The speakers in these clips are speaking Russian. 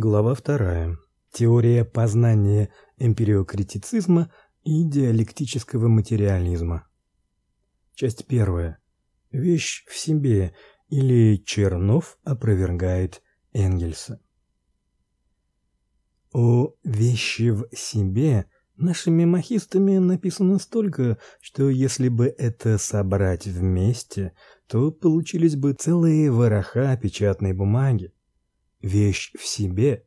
Глава 2. Теория познания эмпириокритицизма и диалектического материализма. Часть 1. Вещь в себе или Чернов опровергает Энгельса. О вещи в себе нашими махистами написано столько, что если бы это собрать вместе, то получились бы целые вороха печатной бумаги. Вещь в себе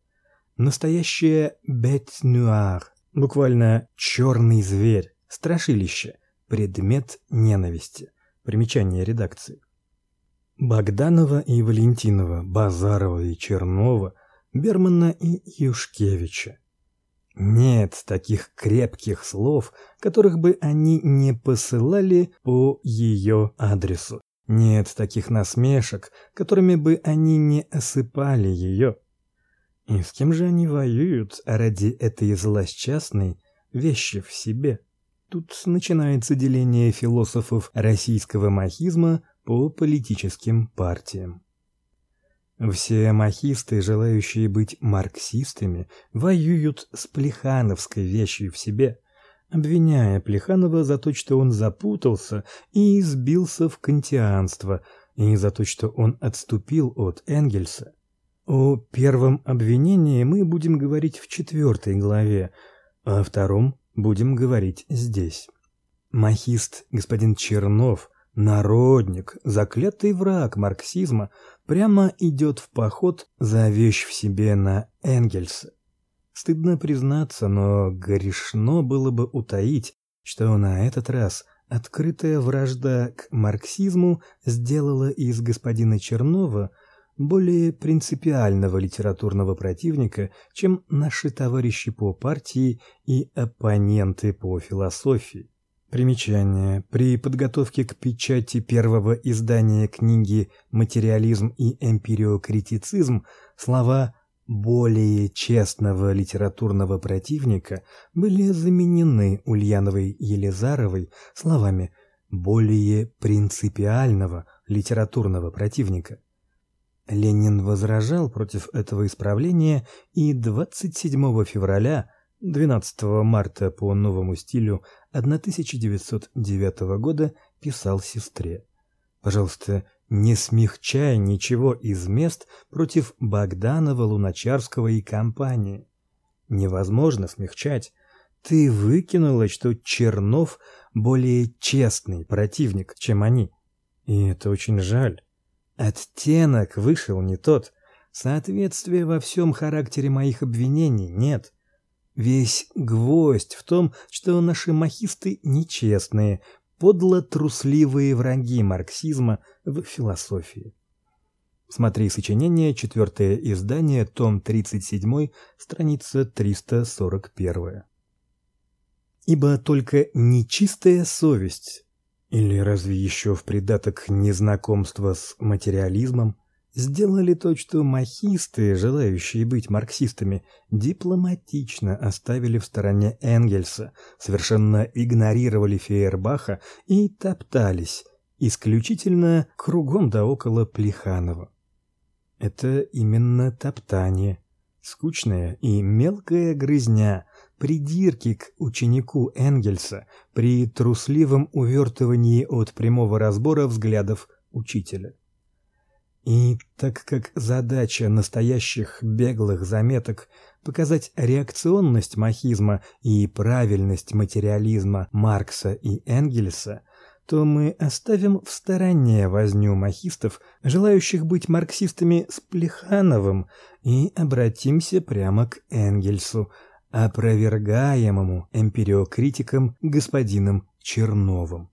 настоящая bête noire, буквально черный зверь, страшилище, предмет ненависти. Примечание редакции. Богданова и Валентинова, Базарова и Чернова, Бермана и Юшкевича. Нет таких крепких слов, которых бы они не посылали по ее адресу. Нет таких насмешек, которыми бы они не осыпали ее. И с кем же они воюют ради этой злосчастной вещи в себе? Тут начинается деление философов российского махизма по политическим партиям. Все махисты, желающие быть марксистами, воюют с Плехановской вещью в себе, обвиняя Плеханова за то, что он запутался и избился в кантианство, и за то, что он отступил от Энгельса. О первом обвинении мы будем говорить в четвертой главе, а о втором будем говорить здесь. Махист господин Чернов, народник, заклятый враг марксизма, прямо идет в поход за вещь в себе на Энгельса. Стыдно признаться, но грешно было бы утаить, что на этот раз открытая вражда к марксизму сделала из господина Чернова более принципиального литературного противника, чем наши товарищи по партии и оппоненты по философии. Примечание. При подготовке к печати первого издания книги «Материализм и эмпириокритицизм» слова более честного литературного противника были заменены Ульяновой Елизаровой словами более принципиального литературного противника. Ленин возражал против этого исправления и 27 февраля 12 марта по новому стилю 1909 года писал сестре: "Пожалуйста, не смягчай ничего из мест против Богданова, Луначарского и компании. Невозможно смягчать. Ты выкинула, что Чернов более честный противник, чем они. И это очень жаль. Оттенок вышел не тот. Соответствия во всем характере моих обвинений нет. Весь гвоздь в том, что наши махисты нечестные, подло трусливые враги марксизма в философии. Смотри сочинение, четвертое издание, том 37, страница 341. Ибо только нечистая совесть или разве еще в придаток незнакомство с материализмом сделали то, что махисты, желающие быть марксистами, дипломатично оставили в стороне Энгельса, совершенно игнорировали Фейербаха и топтались исключительно кругом да около Плеханова. Это именно топтание, скучная и мелкая грызня, придирки к ученику Энгельса при трусливом увертывании от прямого разбора взглядов учителя. И так как задача настоящих беглых заметок показать реакционность махизма и правильность материализма Маркса и Энгельса, то мы оставим в стороне возню махистов, желающих быть марксистами с Плехановым, и обратимся прямо к Энгельсу, опровергаемому эмпириокритиком господином Черновым.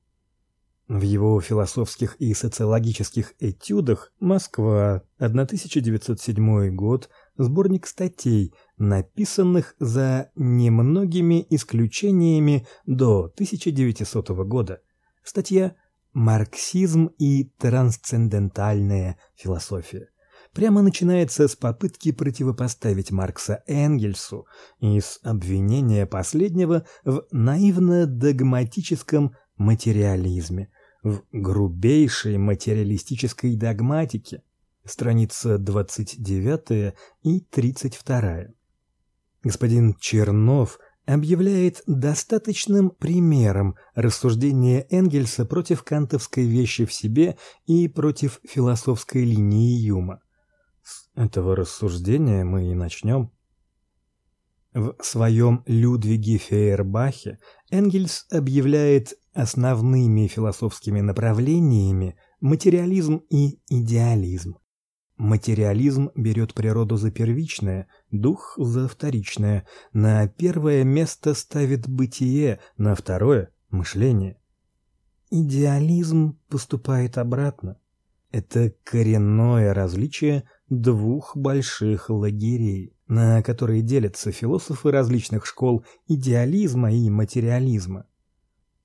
В его философских и социологических этюдах Москва, 1907 год, сборник статей, написанных за немногими исключениями до 1900 года. Статья Марксизм и трансцендентальная философия. Прямо начинается с попытки противопоставить Маркса Энгельсу и с обвинения последнего в наивно-догматическом материализме – в грубейшей материалистической догматике. страница 29 и 32. Господин Чернов объявляет достаточным примером рассуждения Энгельса против кантовской вещи в себе и против философской линии Юма. С этого рассуждения мы и начнем. В своем Людвиге Фейербахе Энгельс объявляет основными философскими направлениями материализм и идеализм. Материализм берет природу за первичное, дух за вторичное. На первое место ставит бытие, на второе мышление. Идеализм поступает обратно. Это коренное различие двух больших лагерей, на которые делятся философы различных школ идеализма и материализма.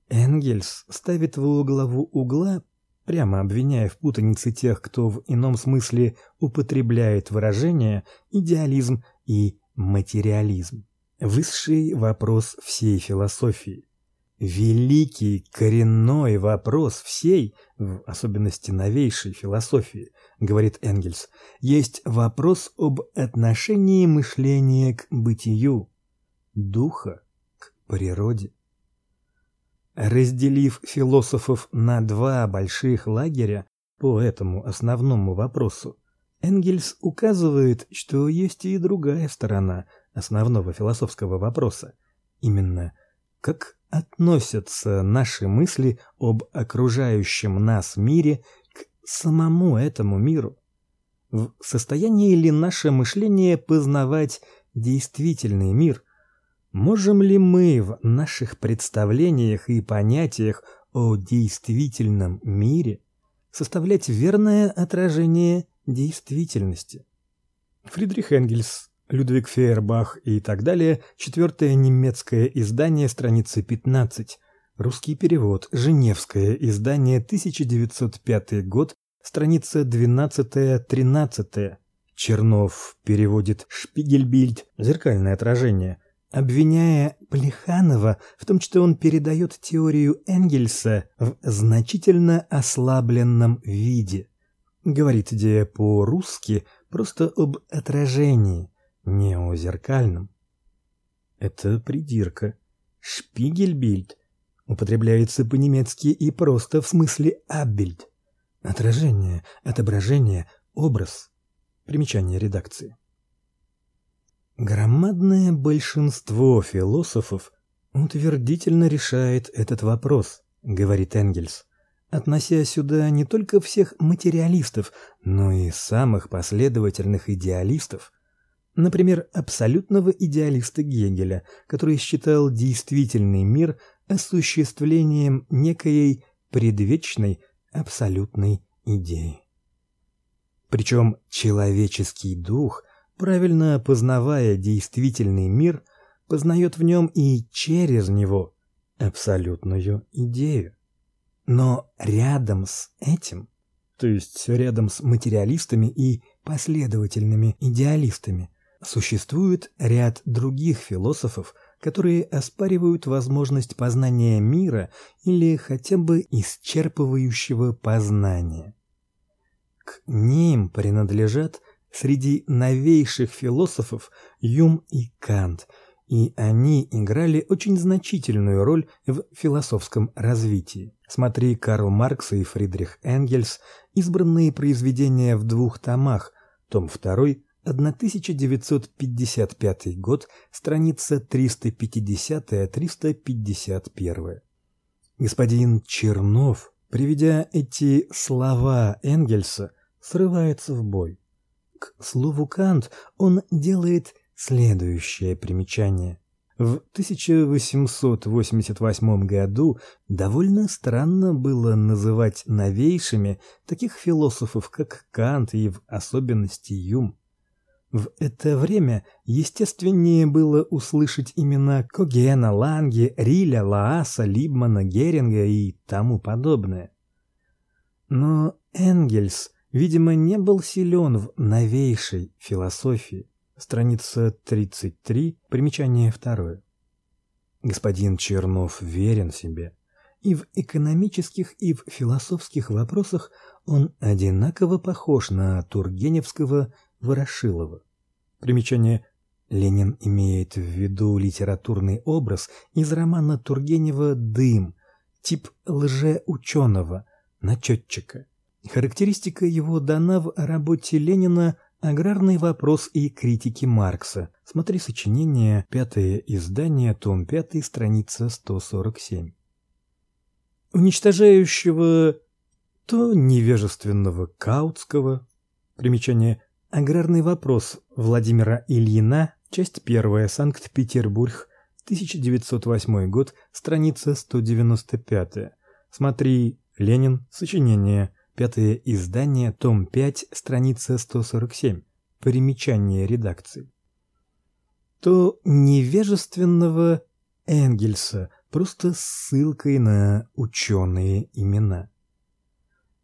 Энгельс ставит во главу угла прямо обвиняя в путанице тех, кто в ином смысле употребляет выражения идеализм и материализм. Высший вопрос всей философии. Великий коренной вопрос всей, в особенности новейшей философии, говорит Энгельс, есть вопрос об отношении мышления к бытию, духа к природе. Разделив философов на два больших лагеря по этому основному вопросу, Энгельс указывает, что есть и другая сторона основного философского вопроса, именно как относятся наши мысли об окружающем нас мире к самому этому миру. В состоянии ли наше мышление познавать действительный мир – Можем ли мы в наших представлениях и понятиях о действительном мире составлять верное отражение действительности? Фридрих Энгельс, Людвиг Фейербах и так далее, четвертое немецкое издание, страница 15. Русский перевод, Женевское издание, 1905 год, страница 12-13. Чернов переводит Шпигельбильд, зеркальное отражение обвиняя Плеханова в том, что он передает теорию Энгельса в значительно ослабленном виде. Говорит идея по-русски просто об отражении, не о зеркальном. Это придирка. Шпигельбильд употребляется по-немецки и просто в смысле аббильд. Отражение, отображение, образ. Примечание редакции. Громадное большинство философов утвердительно решает этот вопрос, говорит Энгельс, относя сюда не только всех материалистов, но и самых последовательных идеалистов. Например, абсолютного идеалиста Гегеля, который считал действительный мир осуществлением некой предвечной абсолютной идеи. Причем человеческий дух – правильно познавая действительный мир, познает в нем и через него абсолютную идею. Но рядом с этим, то есть рядом с материалистами и последовательными идеалистами, существует ряд других философов, которые оспаривают возможность познания мира или хотя бы исчерпывающего познания. К ним принадлежат среди новейших философов Юм и Кант, и они играли очень значительную роль в философском развитии. Смотри Карл Маркс и Фридрих Энгельс, избранные произведения в двух томах, том 2 1955 год, страница 350-351. Господин Чернов, приведя эти слова Энгельса, срывается в бой. К слову Кант он делает следующее примечание. В 1888 году довольно странно было называть новейшими таких философов, как Кант и в особенности Юм. В это время естественнее было услышать имена Когена, Ланге, Риля, Лааса, Либмана, Геринга и тому подобное. Но Энгельс видимо, не был силен в новейшей философии. Страница 33, примечание второе. Господин Чернов верен себе И в экономических, и в философских вопросах он одинаково похож на Тургеневского Ворошилова. Примечание Ленин имеет в виду литературный образ из романа Тургенева Дым, тип лжеученого, начетчика. Характеристика его дана в работе Ленина Аграрный вопрос и критики Маркса. Смотри сочинение, пятое издание, том 5, страница 147. Уничтожающего то невежественного Каутского. Примечание Аграрный вопрос Владимира Ильина, часть 1, Санкт-Петербург, 1908 год, страница 195. Смотри Ленин, сочинение Пятое издание, том 5, страница 147. Примечание редакции. То невежественного Энгельса просто ссылкой на ученые имена.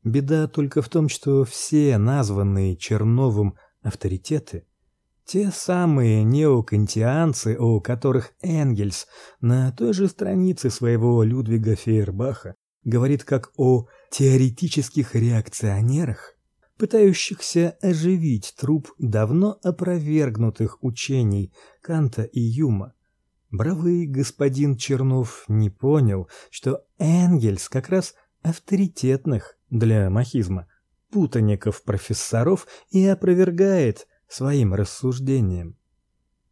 Беда только в том, что все названные Черновым авторитеты те самые неокантианцы, о которых Энгельс на той же странице своего Людвига Фейербаха говорит как о теоретических реакционерах, пытающихся оживить труп давно опровергнутых учений Канта и Юма. Бравый господин Чернов не понял, что Энгельс как раз авторитетных для махизма путаников профессоров и опровергает своим рассуждением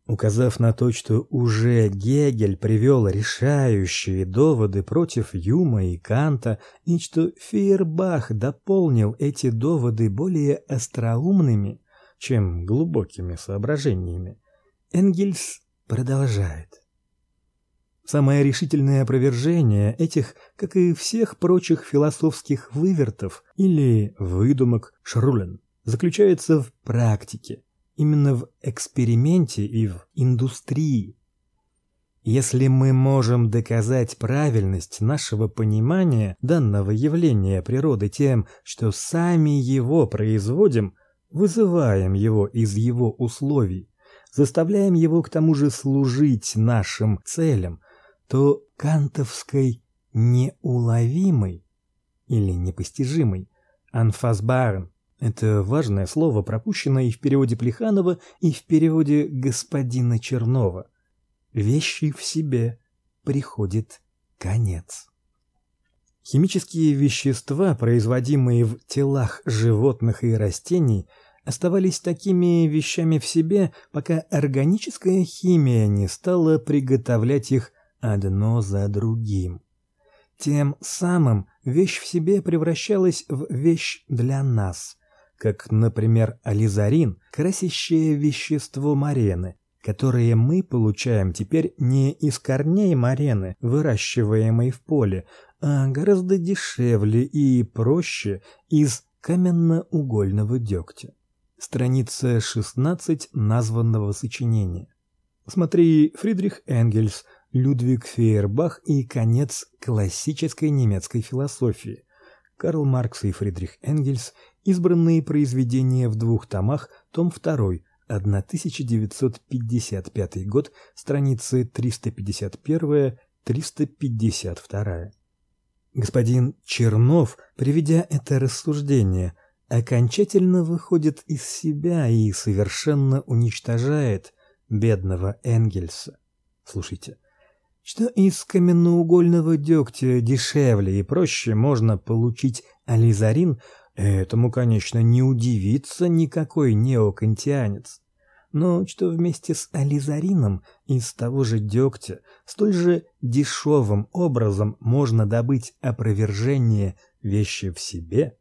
указав на то, что уже Гегель привел решающие доводы против Юма и Канта, и что Фейербах дополнил эти доводы более остроумными, чем глубокими соображениями. Энгельс продолжает. Самое решительное опровержение этих, как и всех прочих философских вывертов или выдумок Шрулен, заключается в практике именно в эксперименте и в индустрии. Если мы можем доказать правильность нашего понимания данного явления природы тем, что сами его производим, вызываем его из его условий, заставляем его к тому же служить нашим целям, то кантовской неуловимой или непостижимой анфасбарен это важное слово, пропущенное и в переводе Плеханова, и в переводе господина Чернова. Вещи в себе приходит конец. Химические вещества, производимые в телах животных и растений, оставались такими вещами в себе, пока органическая химия не стала приготовлять их одно за другим. Тем самым вещь в себе превращалась в вещь для нас как, например, ализарин, красящее вещество марены, которое мы получаем теперь не из корней марены, выращиваемой в поле, а гораздо дешевле и проще из каменно-угольного дегтя. Страница 16 названного сочинения. Смотри Фридрих Энгельс, Людвиг Фейербах и конец классической немецкой философии. Карл Маркс и Фридрих Энгельс Избранные произведения в двух томах, том 2, 1955 год, страницы 351-352. Господин Чернов, приведя это рассуждение, окончательно выходит из себя и совершенно уничтожает бедного Энгельса. Слушайте, что из каменноугольного дегтя дешевле и проще можно получить ализарин, Этому, конечно, не удивится никакой неокантианец. Но что вместе с ализарином из того же дегтя столь же дешевым образом можно добыть опровержение вещи в себе,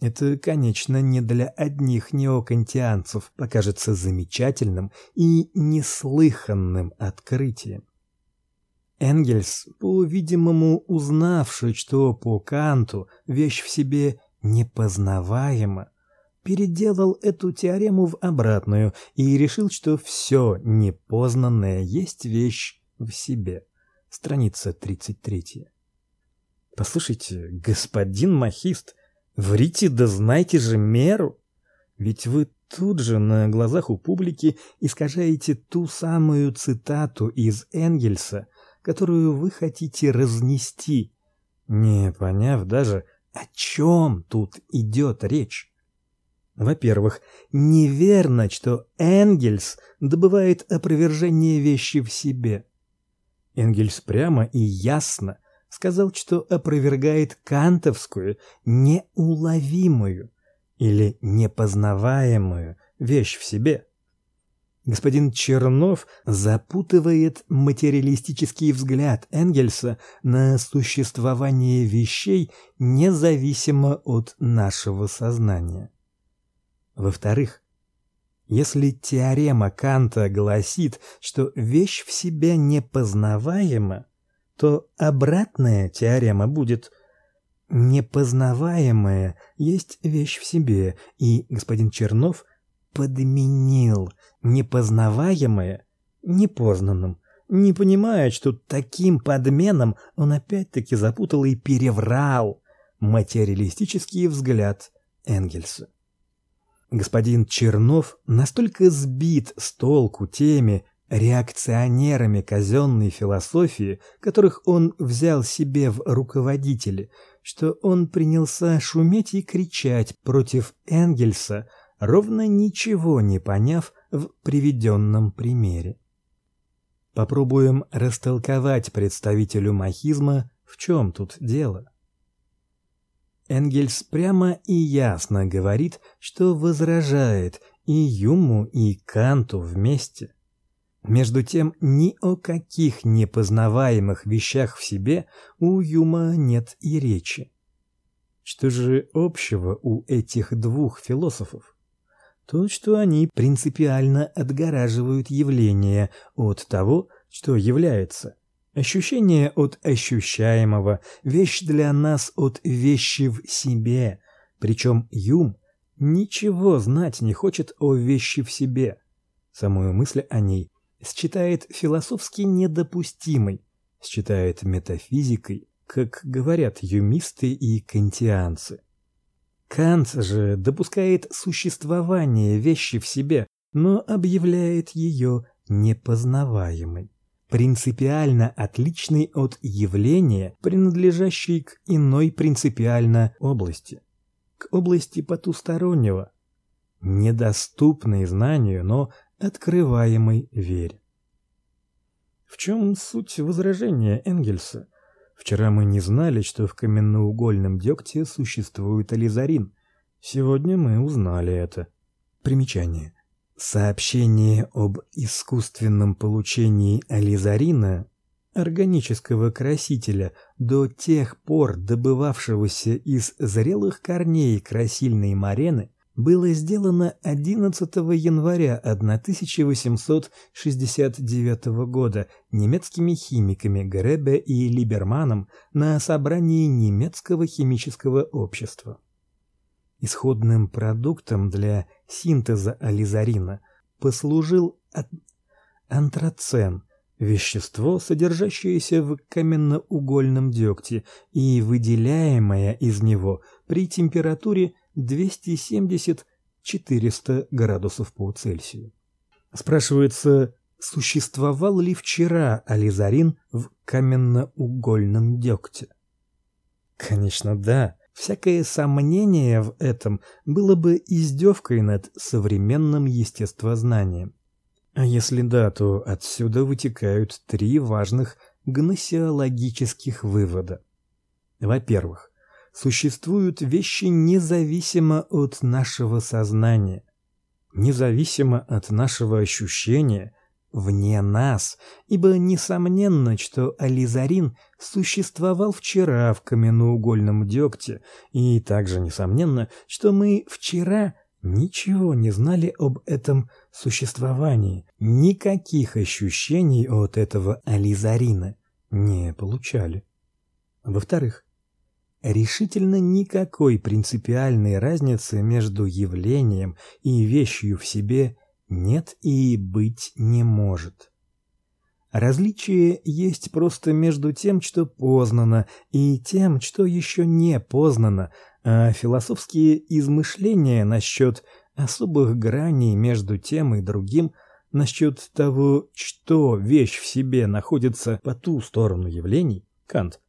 это, конечно, не для одних неокантианцев покажется замечательным и неслыханным открытием. Энгельс, по-видимому, узнавший, что по Канту вещь в себе непознаваемо, переделал эту теорему в обратную и решил, что все непознанное есть вещь в себе. Страница 33. Послушайте, господин махист, врите да знайте же меру. Ведь вы тут же на глазах у публики искажаете ту самую цитату из Энгельса, которую вы хотите разнести не поняв даже, о чем тут идет речь. Во-первых, неверно, что Энгельс добывает опровержение вещи в себе. Энгельс прямо и ясно сказал, что опровергает кантовскую неуловимую или непознаваемую вещь в себе. Господин Чернов запутывает материалистический взгляд Энгельса на существование вещей независимо от нашего сознания. Во-вторых, если теорема Канта гласит, что вещь в себе непознаваема, то обратная теорема будет непознаваемая есть вещь в себе, и господин Чернов подменил непознаваемое непознанным, не понимая, что таким подменом он опять-таки запутал и переврал материалистический взгляд Энгельса. Господин Чернов настолько сбит с толку теми реакционерами казенной философии, которых он взял себе в руководители, что он принялся шуметь и кричать против Энгельса, ровно ничего не поняв в приведенном примере. Попробуем растолковать представителю махизма, в чем тут дело. Энгельс прямо и ясно говорит, что возражает и Юму, и Канту вместе. Между тем, ни о каких непознаваемых вещах в себе у Юма нет и речи. Что же общего у этих двух философов? То, что они принципиально отгораживают явление от того, что является. Ощущение от ощущаемого, вещь для нас от вещи в себе. Причем Юм ничего знать не хочет о вещи в себе. Самую мысль о ней считает философски недопустимой, считает метафизикой, как говорят юмисты и кантианцы. Кант же допускает существование вещи в себе, но объявляет ее непознаваемой принципиально отличный от явления, принадлежащей к иной принципиально области, к области потустороннего, недоступной знанию, но открываемой вере. В чем суть возражения Энгельса? Вчера мы не знали, что в каменноугольном дегте существует ализарин. Сегодня мы узнали это. Примечание. Сообщение об искусственном получении ализарина, органического красителя, до тех пор добывавшегося из зрелых корней красильной марены, было сделано 11 января 1869 года немецкими химиками Гребе и Либерманом на собрании немецкого химического общества. Исходным продуктом для синтеза ализарина послужил антрацен, вещество, содержащееся в каменноугольном дегте и выделяемое из него при температуре 270-400 градусов по Цельсию. Спрашивается, существовал ли вчера ализарин в каменноугольном дегте? Конечно, да. Всякое сомнение в этом было бы издевкой над современным естествознанием. А если да, то отсюда вытекают три важных гносеологических вывода. Во-первых, существуют вещи независимо от нашего сознания, независимо от нашего ощущения, вне нас, ибо несомненно, что ализарин существовал вчера в каменноугольном дегте, и также несомненно, что мы вчера ничего не знали об этом существовании, никаких ощущений от этого ализарина не получали. Во-вторых, решительно никакой принципиальной разницы между явлением и вещью в себе нет и быть не может. Различие есть просто между тем, что познано, и тем, что еще не познано, а философские измышления насчет особых граней между тем и другим, насчет того, что вещь в себе находится по ту сторону явлений, Кант,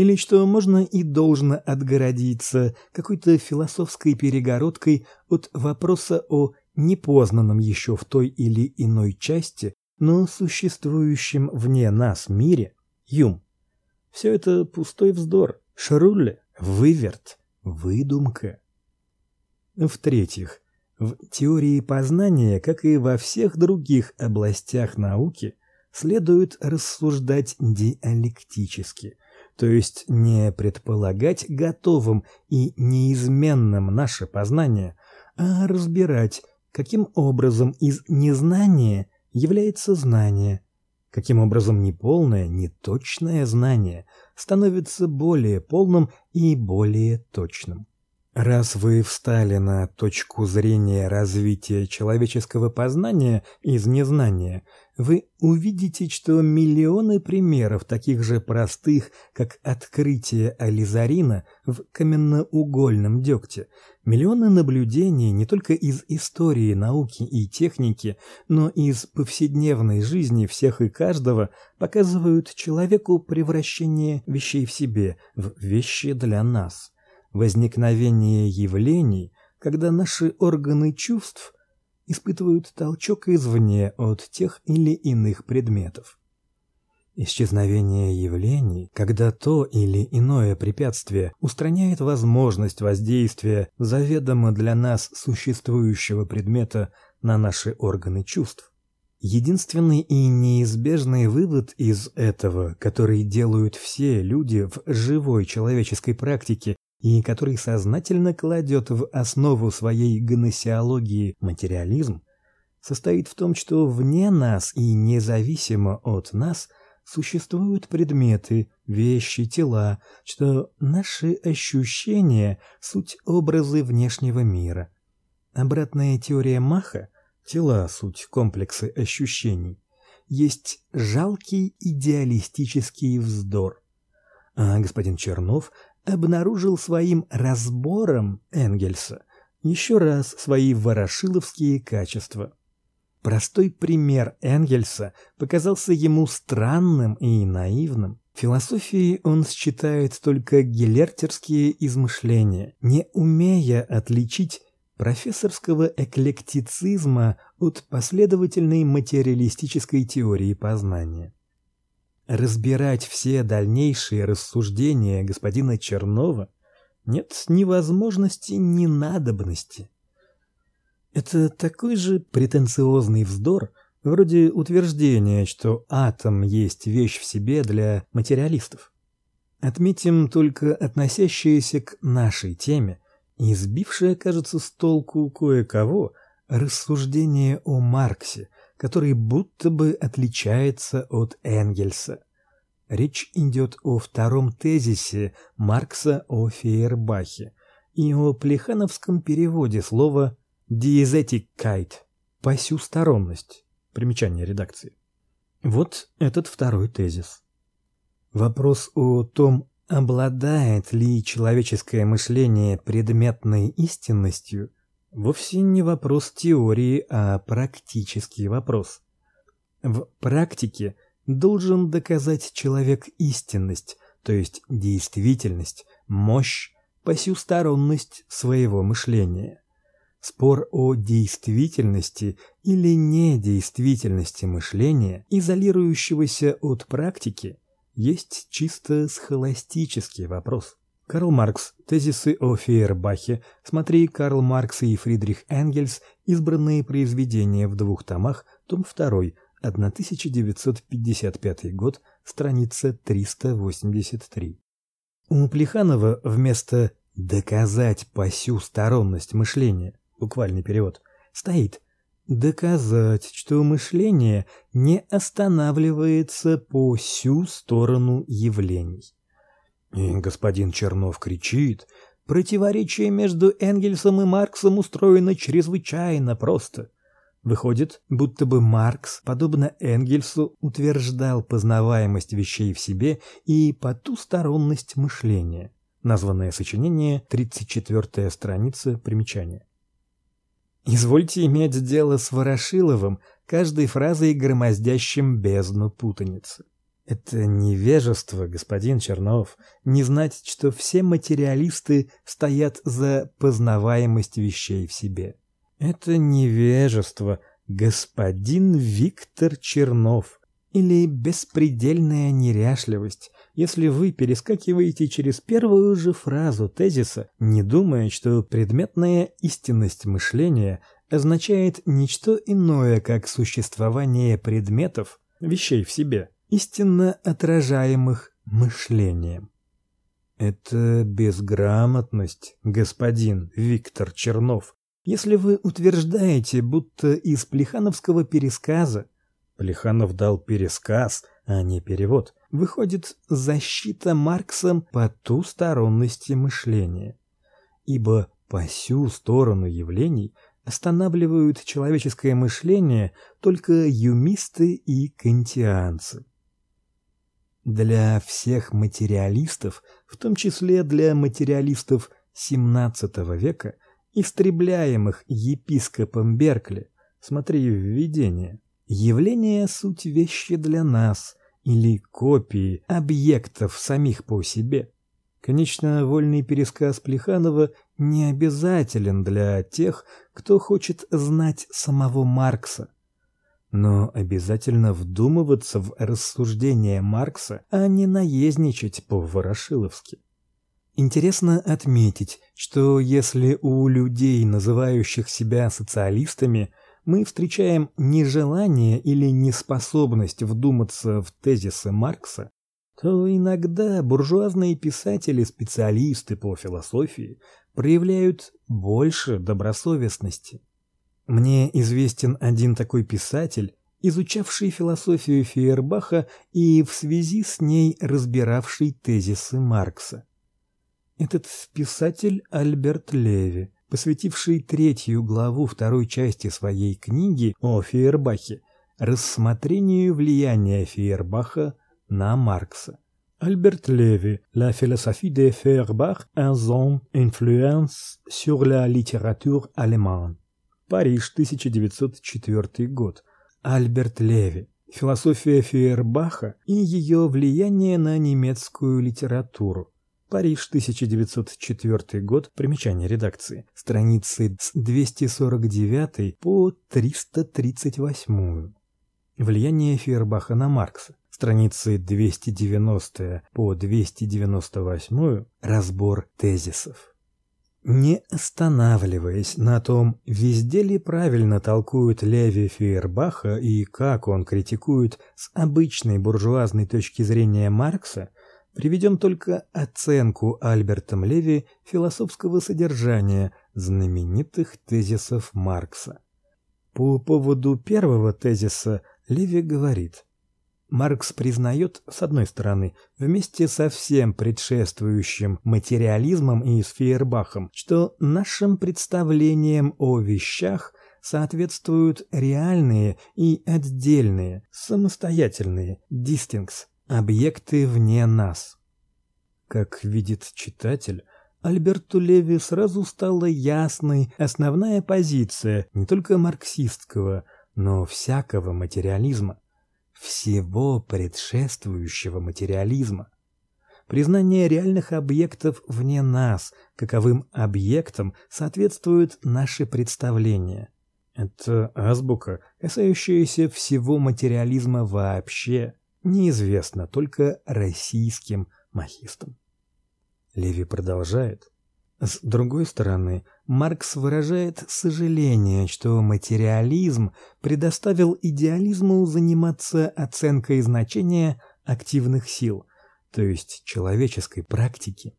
или что можно и должно отгородиться какой-то философской перегородкой от вопроса о непознанном еще в той или иной части, но существующем вне нас мире, Юм. Все это пустой вздор, шаруле, выверт, выдумка. В-третьих, в теории познания, как и во всех других областях науки, следует рассуждать диалектически, то есть не предполагать готовым и неизменным наше познание, а разбирать, каким образом из незнания является знание, каким образом неполное, неточное знание становится более полным и более точным. Раз вы встали на точку зрения развития человеческого познания из незнания, вы увидите, что миллионы примеров таких же простых, как открытие ализарина в каменноугольном дегте, миллионы наблюдений не только из истории науки и техники, но и из повседневной жизни всех и каждого показывают человеку превращение вещей в себе в вещи для нас. Возникновение явлений, когда наши органы чувств испытывают толчок извне от тех или иных предметов. Исчезновение явлений, когда то или иное препятствие устраняет возможность воздействия заведомо для нас существующего предмета на наши органы чувств. Единственный и неизбежный вывод из этого, который делают все люди в живой человеческой практике, и который сознательно кладет в основу своей гносеологии материализм, состоит в том, что вне нас и независимо от нас существуют предметы, вещи, тела, что наши ощущения суть образы внешнего мира. Обратная теория Маха тела суть комплексы ощущений есть жалкий идеалистический вздор. А господин Чернов обнаружил своим разбором Энгельса еще раз свои ворошиловские качества. Простой пример Энгельса показался ему странным и наивным. В философии он считает только гелертерские измышления, не умея отличить профессорского эклектицизма от последовательной материалистической теории познания разбирать все дальнейшие рассуждения господина Чернова нет ни возможности, ни надобности. Это такой же претенциозный вздор, вроде утверждения, что атом есть вещь в себе для материалистов. Отметим только относящееся к нашей теме и сбившее, кажется, с толку кое-кого рассуждение о Марксе – который будто бы отличается от Энгельса. Речь идет о втором тезисе Маркса о Фейербахе и о плехановском переводе слова «диезетиккайт» – «посюсторонность». Примечание редакции. Вот этот второй тезис. Вопрос о том, обладает ли человеческое мышление предметной истинностью – вовсе не вопрос теории, а практический вопрос. В практике должен доказать человек истинность, то есть действительность, мощь, посюсторонность своего мышления. Спор о действительности или недействительности мышления, изолирующегося от практики, есть чисто схоластический вопрос. Карл Маркс. Тезисы о Фейербахе. Смотри Карл Маркс и Фридрих Энгельс. Избранные произведения в двух томах. Том 2. 1955 год. Страница 383. У Плеханова вместо доказать по сю сторонность мышления, буквальный перевод, стоит доказать, что мышление не останавливается по сю сторону явлений. И господин Чернов кричит, противоречие между Энгельсом и Марксом устроено чрезвычайно просто. Выходит, будто бы Маркс, подобно Энгельсу, утверждал познаваемость вещей в себе и потусторонность мышления. Названное сочинение, 34-я страница, примечание. Извольте иметь дело с Ворошиловым, каждой фразой громоздящим бездну путаницы. Это невежество, господин Чернов, не знать, что все материалисты стоят за познаваемость вещей в себе. Это невежество, господин Виктор Чернов, или беспредельная неряшливость, если вы перескакиваете через первую же фразу тезиса, не думая, что предметная истинность мышления означает ничто иное, как существование предметов, вещей в себе, истинно отражаемых мышлением. Это безграмотность, господин Виктор Чернов. Если вы утверждаете, будто из Плехановского пересказа Плеханов дал пересказ, а не перевод, выходит защита Марксом потусторонности мышления. Ибо по сю сторону явлений останавливают человеческое мышление только юмисты и кантианцы. Для всех материалистов, в том числе для материалистов XVII века, истребляемых епископом Беркли, смотри введение, явление суть вещи для нас или копии объектов самих по себе. Конечно, вольный пересказ Плеханова не обязателен для тех, кто хочет знать самого Маркса. Но обязательно вдумываться в рассуждения Маркса, а не наездничать по-ворошиловски. Интересно отметить, что если у людей, называющих себя социалистами, мы встречаем нежелание или неспособность вдуматься в тезисы Маркса, то иногда буржуазные писатели-специалисты по философии проявляют больше добросовестности. Мне известен один такой писатель, изучавший философию Фейербаха и в связи с ней разбиравший тезисы Маркса. Этот писатель Альберт Леви, посвятивший третью главу второй части своей книги о Фейербахе рассмотрению влияния Фейербаха на Маркса. Альберт Леви, La philosophie de Feuerbach et son influence sur la littérature allemande. Париж, 1904 год. Альберт Леви. Философия Фейербаха и ее влияние на немецкую литературу. Париж, 1904 год. Примечание редакции. Страницы с 249 по 338. Влияние Фейербаха на Маркса страницы 290 по 298 разбор тезисов. Не останавливаясь на том, везде ли правильно толкует Леви Фейербаха и как он критикует с обычной буржуазной точки зрения Маркса, приведем только оценку Альбертом Леви философского содержания знаменитых тезисов Маркса. По поводу первого тезиса Леви говорит: Маркс признает, с одной стороны, вместе со всем предшествующим материализмом и Фейербахом, что нашим представлениям о вещах соответствуют реальные и отдельные, самостоятельные distincts объекты вне нас. Как видит читатель, Альберту Леви сразу стала ясной основная позиция не только марксистского, но всякого материализма всего предшествующего материализма. Признание реальных объектов вне нас, каковым объектам соответствуют наши представления. Это азбука, касающаяся всего материализма вообще, неизвестна только российским махистам. Леви продолжает: с другой стороны, Маркс выражает сожаление, что материализм предоставил идеализму заниматься оценкой значения активных сил, то есть человеческой практики.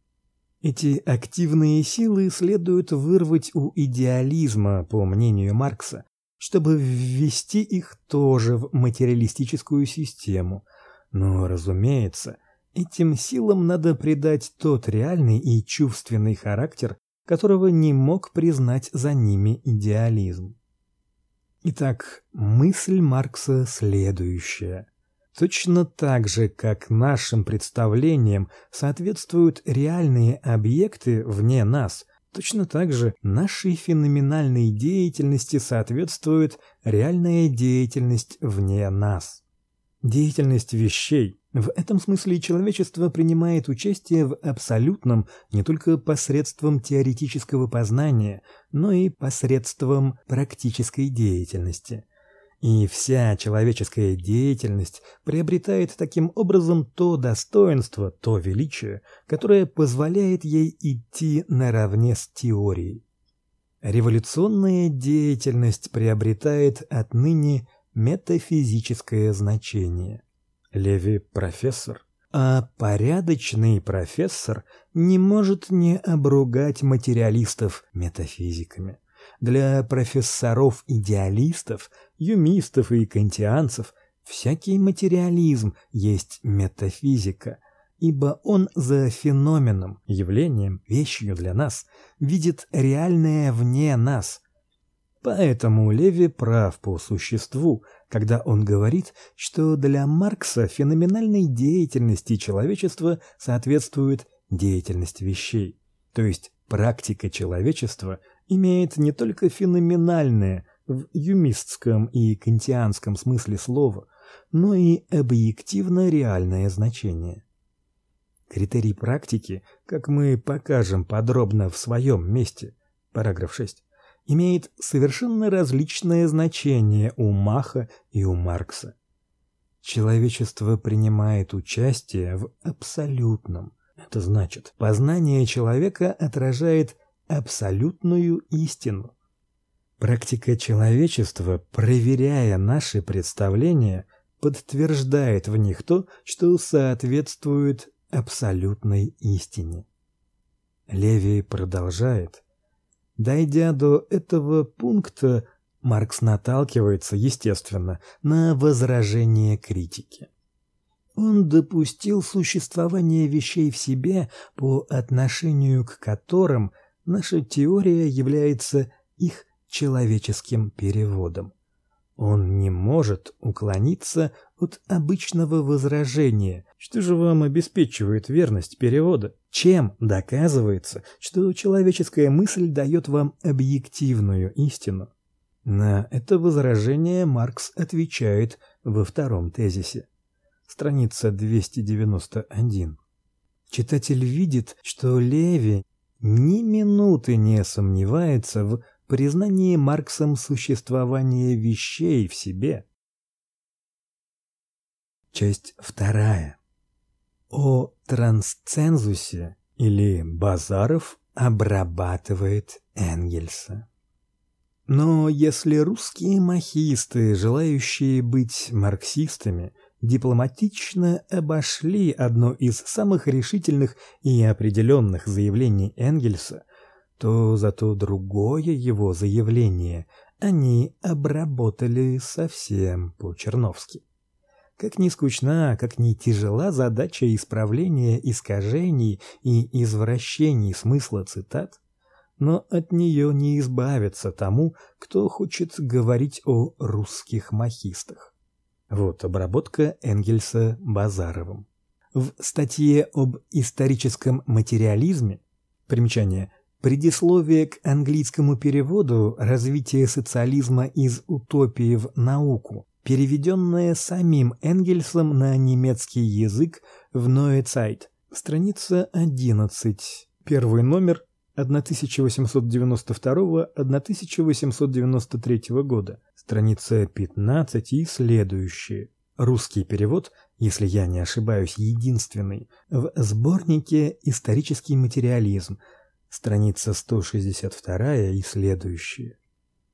Эти активные силы следует вырвать у идеализма, по мнению Маркса, чтобы ввести их тоже в материалистическую систему. Но, разумеется, Этим силам надо придать тот реальный и чувственный характер, которого не мог признать за ними идеализм. Итак, мысль Маркса следующая: точно так же, как нашим представлениям соответствуют реальные объекты вне нас, точно так же нашей феноменальной деятельности соответствует реальная деятельность вне нас. Деятельность вещей В этом смысле человечество принимает участие в абсолютном не только посредством теоретического познания, но и посредством практической деятельности. И вся человеческая деятельность приобретает таким образом то достоинство, то величие, которое позволяет ей идти наравне с теорией. Революционная деятельность приобретает отныне метафизическое значение. Леви профессор, а порядочный профессор не может не обругать материалистов метафизиками. Для профессоров-идеалистов, юмистов и кантианцев всякий материализм есть метафизика, ибо он за феноменом, явлением, вещью для нас видит реальное вне нас. Поэтому Леви прав по существу, когда он говорит, что для Маркса феноменальной деятельности человечества соответствует деятельность вещей, то есть практика человечества имеет не только феноменальное в юмистском и кантианском смысле слова, но и объективно реальное значение. Критерий практики, как мы покажем подробно в своем месте, параграф 6, имеет совершенно различное значение у Маха и у Маркса. Человечество принимает участие в абсолютном. Это значит, познание человека отражает абсолютную истину. Практика человечества, проверяя наши представления, подтверждает в них то, что соответствует абсолютной истине. Леви продолжает: Дойдя до этого пункта, Маркс наталкивается, естественно, на возражение критики. Он допустил существование вещей в себе, по отношению к которым наша теория является их человеческим переводом. Он не может уклониться от обычного возражения. Что же вам обеспечивает верность перевода? Чем доказывается, что человеческая мысль дает вам объективную истину? На это возражение Маркс отвечает во втором тезисе. Страница 291. Читатель видит, что Леви ни минуты не сомневается в признании Марксом существования вещей в себе. Часть вторая. О трансцензусе или Базаров обрабатывает Энгельса. Но если русские махисты, желающие быть марксистами, дипломатично обошли одно из самых решительных и определенных заявлений Энгельса, то зато другое его заявление они обработали совсем по-черновски. Как ни скучна, как ни тяжела задача исправления искажений и извращений смысла цитат, но от нее не избавиться тому, кто хочет говорить о русских махистах. Вот обработка Энгельса Базаровым. В статье об историческом материализме примечание Предисловие к английскому переводу Развитие социализма из утопии в науку, переведенное самим Энгельсом на немецкий язык в Neue Zeit. Страница 11. Первый номер 1892-1893 года. Страница 15 и следующие. Русский перевод, если я не ошибаюсь, единственный в сборнике Исторический материализм страница 162 и следующие.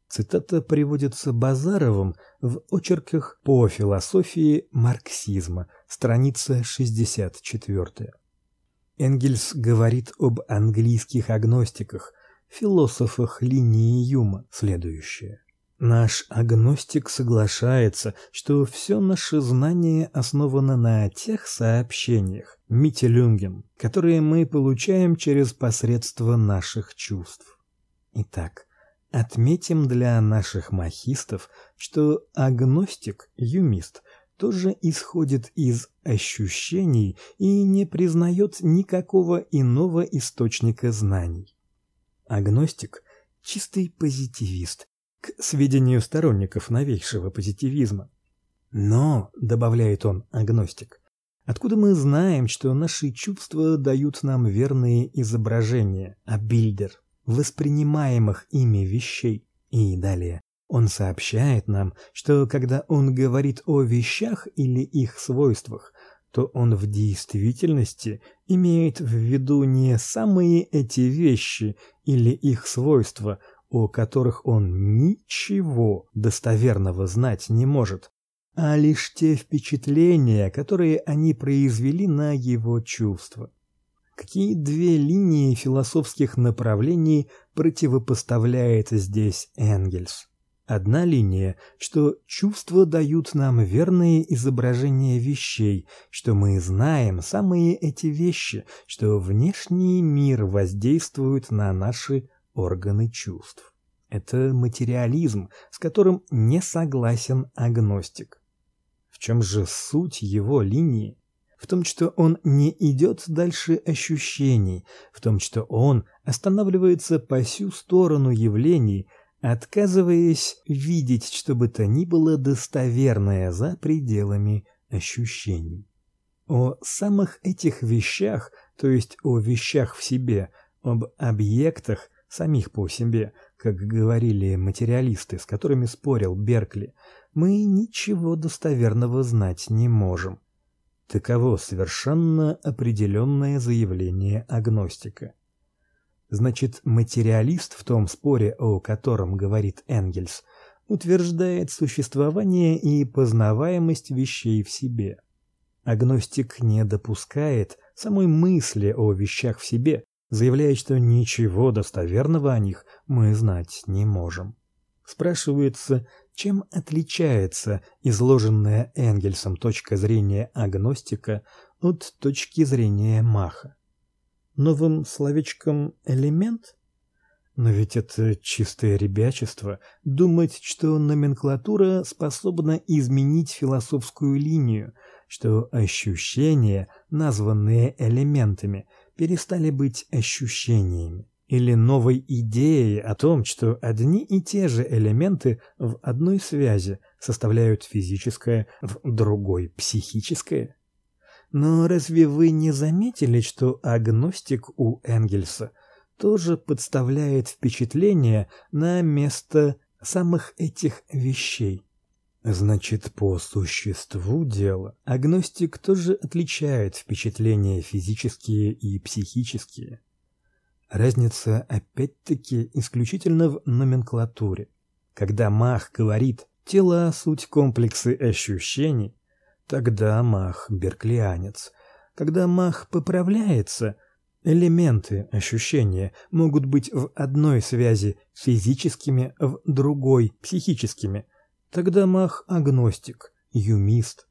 Цитата приводится Базаровым в очерках по философии марксизма, страница 64. Энгельс говорит об английских агностиках, философах линии Юма, следующее. Наш агностик соглашается, что все наше знание основано на тех сообщениях, Митилюнген, которые мы получаем через посредство наших чувств. Итак, отметим для наших махистов, что агностик, юмист, тоже исходит из ощущений и не признает никакого иного источника знаний. Агностик чистый позитивист, к сведению сторонников новейшего позитивизма. Но, добавляет он, агностик, Откуда мы знаем, что наши чувства дают нам верные изображения, Abbilder воспринимаемых ими вещей? И далее. Он сообщает нам, что когда он говорит о вещах или их свойствах, то он в действительности имеет в виду не самые эти вещи или их свойства, о которых он ничего достоверного знать не может, а лишь те впечатления, которые они произвели на его чувства. Какие две линии философских направлений противопоставляет здесь Энгельс? Одна линия, что чувства дают нам верные изображения вещей, что мы знаем самые эти вещи, что внешний мир воздействует на наши органы чувств. Это материализм, с которым не согласен агностик. В чем же суть его линии? В том, что он не идет дальше ощущений, в том, что он останавливается по сю сторону явлений, отказываясь видеть что бы то ни было достоверное за пределами ощущений. О самых этих вещах, то есть о вещах в себе, об объектах самих по себе, как говорили материалисты, с которыми спорил Беркли, мы ничего достоверного знать не можем. Таково совершенно определенное заявление агностика. Значит, материалист в том споре, о котором говорит Энгельс, утверждает существование и познаваемость вещей в себе. Агностик не допускает самой мысли о вещах в себе, заявляя, что ничего достоверного о них мы знать не можем. Спрашивается, чем отличается изложенная Энгельсом точка зрения агностика от точки зрения Маха? Новым словечком элемент? Но ведь это чистое ребячество думать, что номенклатура способна изменить философскую линию, что ощущения, названные элементами, перестали быть ощущениями или новой идеей о том, что одни и те же элементы в одной связи составляют физическое, в другой психическое. Но разве вы не заметили, что агностик у Энгельса тоже подставляет впечатление на место самых этих вещей? Значит, по существу дела агностик тоже отличает впечатления физические и психические. Разница опять-таки исключительно в номенклатуре. Когда Мах говорит «тела – суть комплексы ощущений», тогда Мах – берклианец. Когда Мах поправляется, элементы ощущения могут быть в одной связи физическими, в другой – психическими. Тогда Мах – агностик, юмист.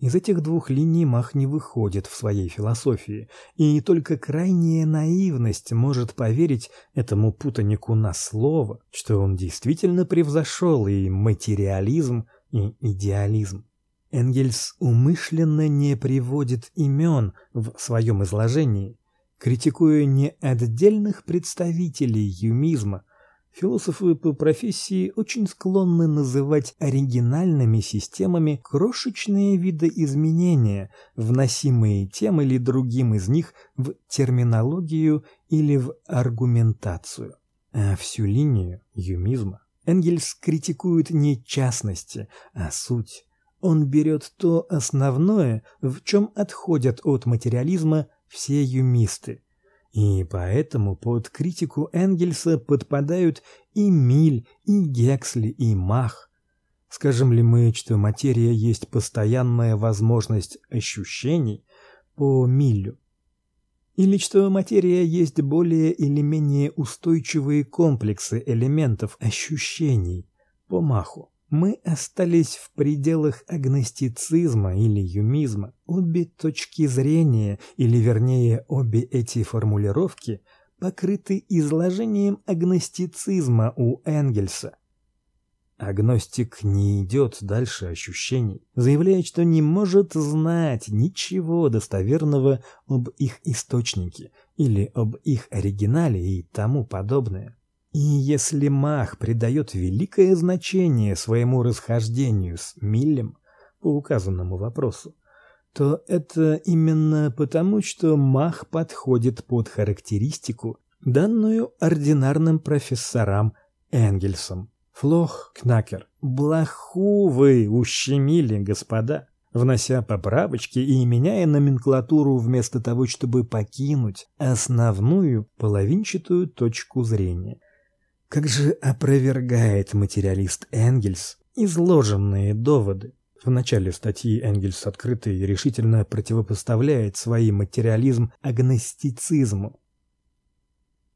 Из этих двух линий Мах не выходит в своей философии, и только крайняя наивность может поверить этому путанику на слово, что он действительно превзошел и материализм, и идеализм. Энгельс умышленно не приводит имен в своем изложении, критикуя не отдельных представителей юмизма, Философы по профессии очень склонны называть оригинальными системами крошечные видоизменения, вносимые тем или другим из них в терминологию или в аргументацию. А всю линию юмизма Энгельс критикует не частности, а суть. Он берет то основное, в чем отходят от материализма все юмисты – и поэтому под критику Энгельса подпадают и Миль, и Гексли, и Мах. Скажем ли мы, что материя есть постоянная возможность ощущений по Миллю? Или что материя есть более или менее устойчивые комплексы элементов ощущений по Маху? Мы остались в пределах агностицизма или юмизма. Обе точки зрения, или вернее, обе эти формулировки покрыты изложением агностицизма у Энгельса. Агностик не идет дальше ощущений, заявляет, что не может знать ничего достоверного об их источнике или об их оригинале и тому подобное. И если Мах придает великое значение своему расхождению с Миллем по указанному вопросу, то это именно потому, что Мах подходит под характеристику, данную ординарным профессорам Энгельсом. Флох Кнакер, блоху вы ущемили, господа, внося поправочки и меняя номенклатуру вместо того, чтобы покинуть основную половинчатую точку зрения. Как же опровергает материалист Энгельс изложенные доводы. В начале статьи Энгельс открыто и решительно противопоставляет свой материализм агностицизму.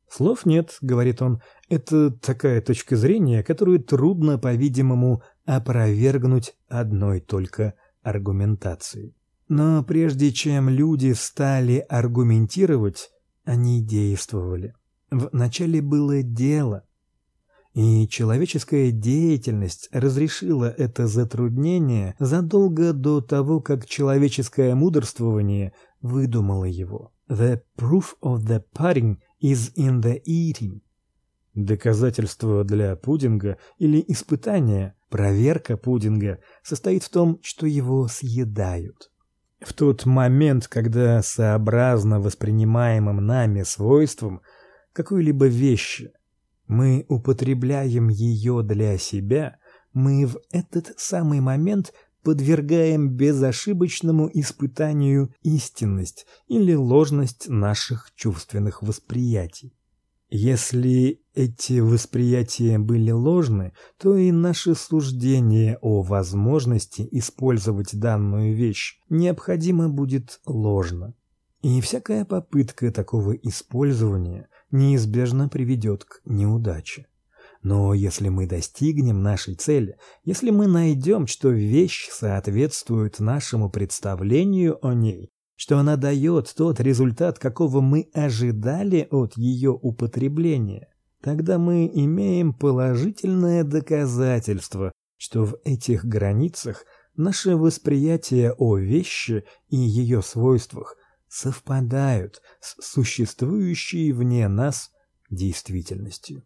Слов нет, говорит он. Это такая точка зрения, которую трудно, по-видимому, опровергнуть одной только аргументацией. Но прежде чем люди стали аргументировать, они действовали. В начале было дело, и человеческая деятельность разрешила это затруднение задолго до того, как человеческое мудрствование выдумало его. The proof of the pudding is in the eating. Доказательство для пудинга или испытание, проверка пудинга состоит в том, что его съедают. В тот момент, когда сообразно воспринимаемым нами свойствам какой-либо вещи мы употребляем ее для себя, мы в этот самый момент подвергаем безошибочному испытанию истинность или ложность наших чувственных восприятий. Если эти восприятия были ложны, то и наше суждение о возможности использовать данную вещь необходимо будет ложно. И всякая попытка такого использования неизбежно приведет к неудаче. Но если мы достигнем нашей цели, если мы найдем, что вещь соответствует нашему представлению о ней, что она дает тот результат, какого мы ожидали от ее употребления, тогда мы имеем положительное доказательство, что в этих границах наше восприятие о вещи и ее свойствах совпадают с существующей вне нас действительностью.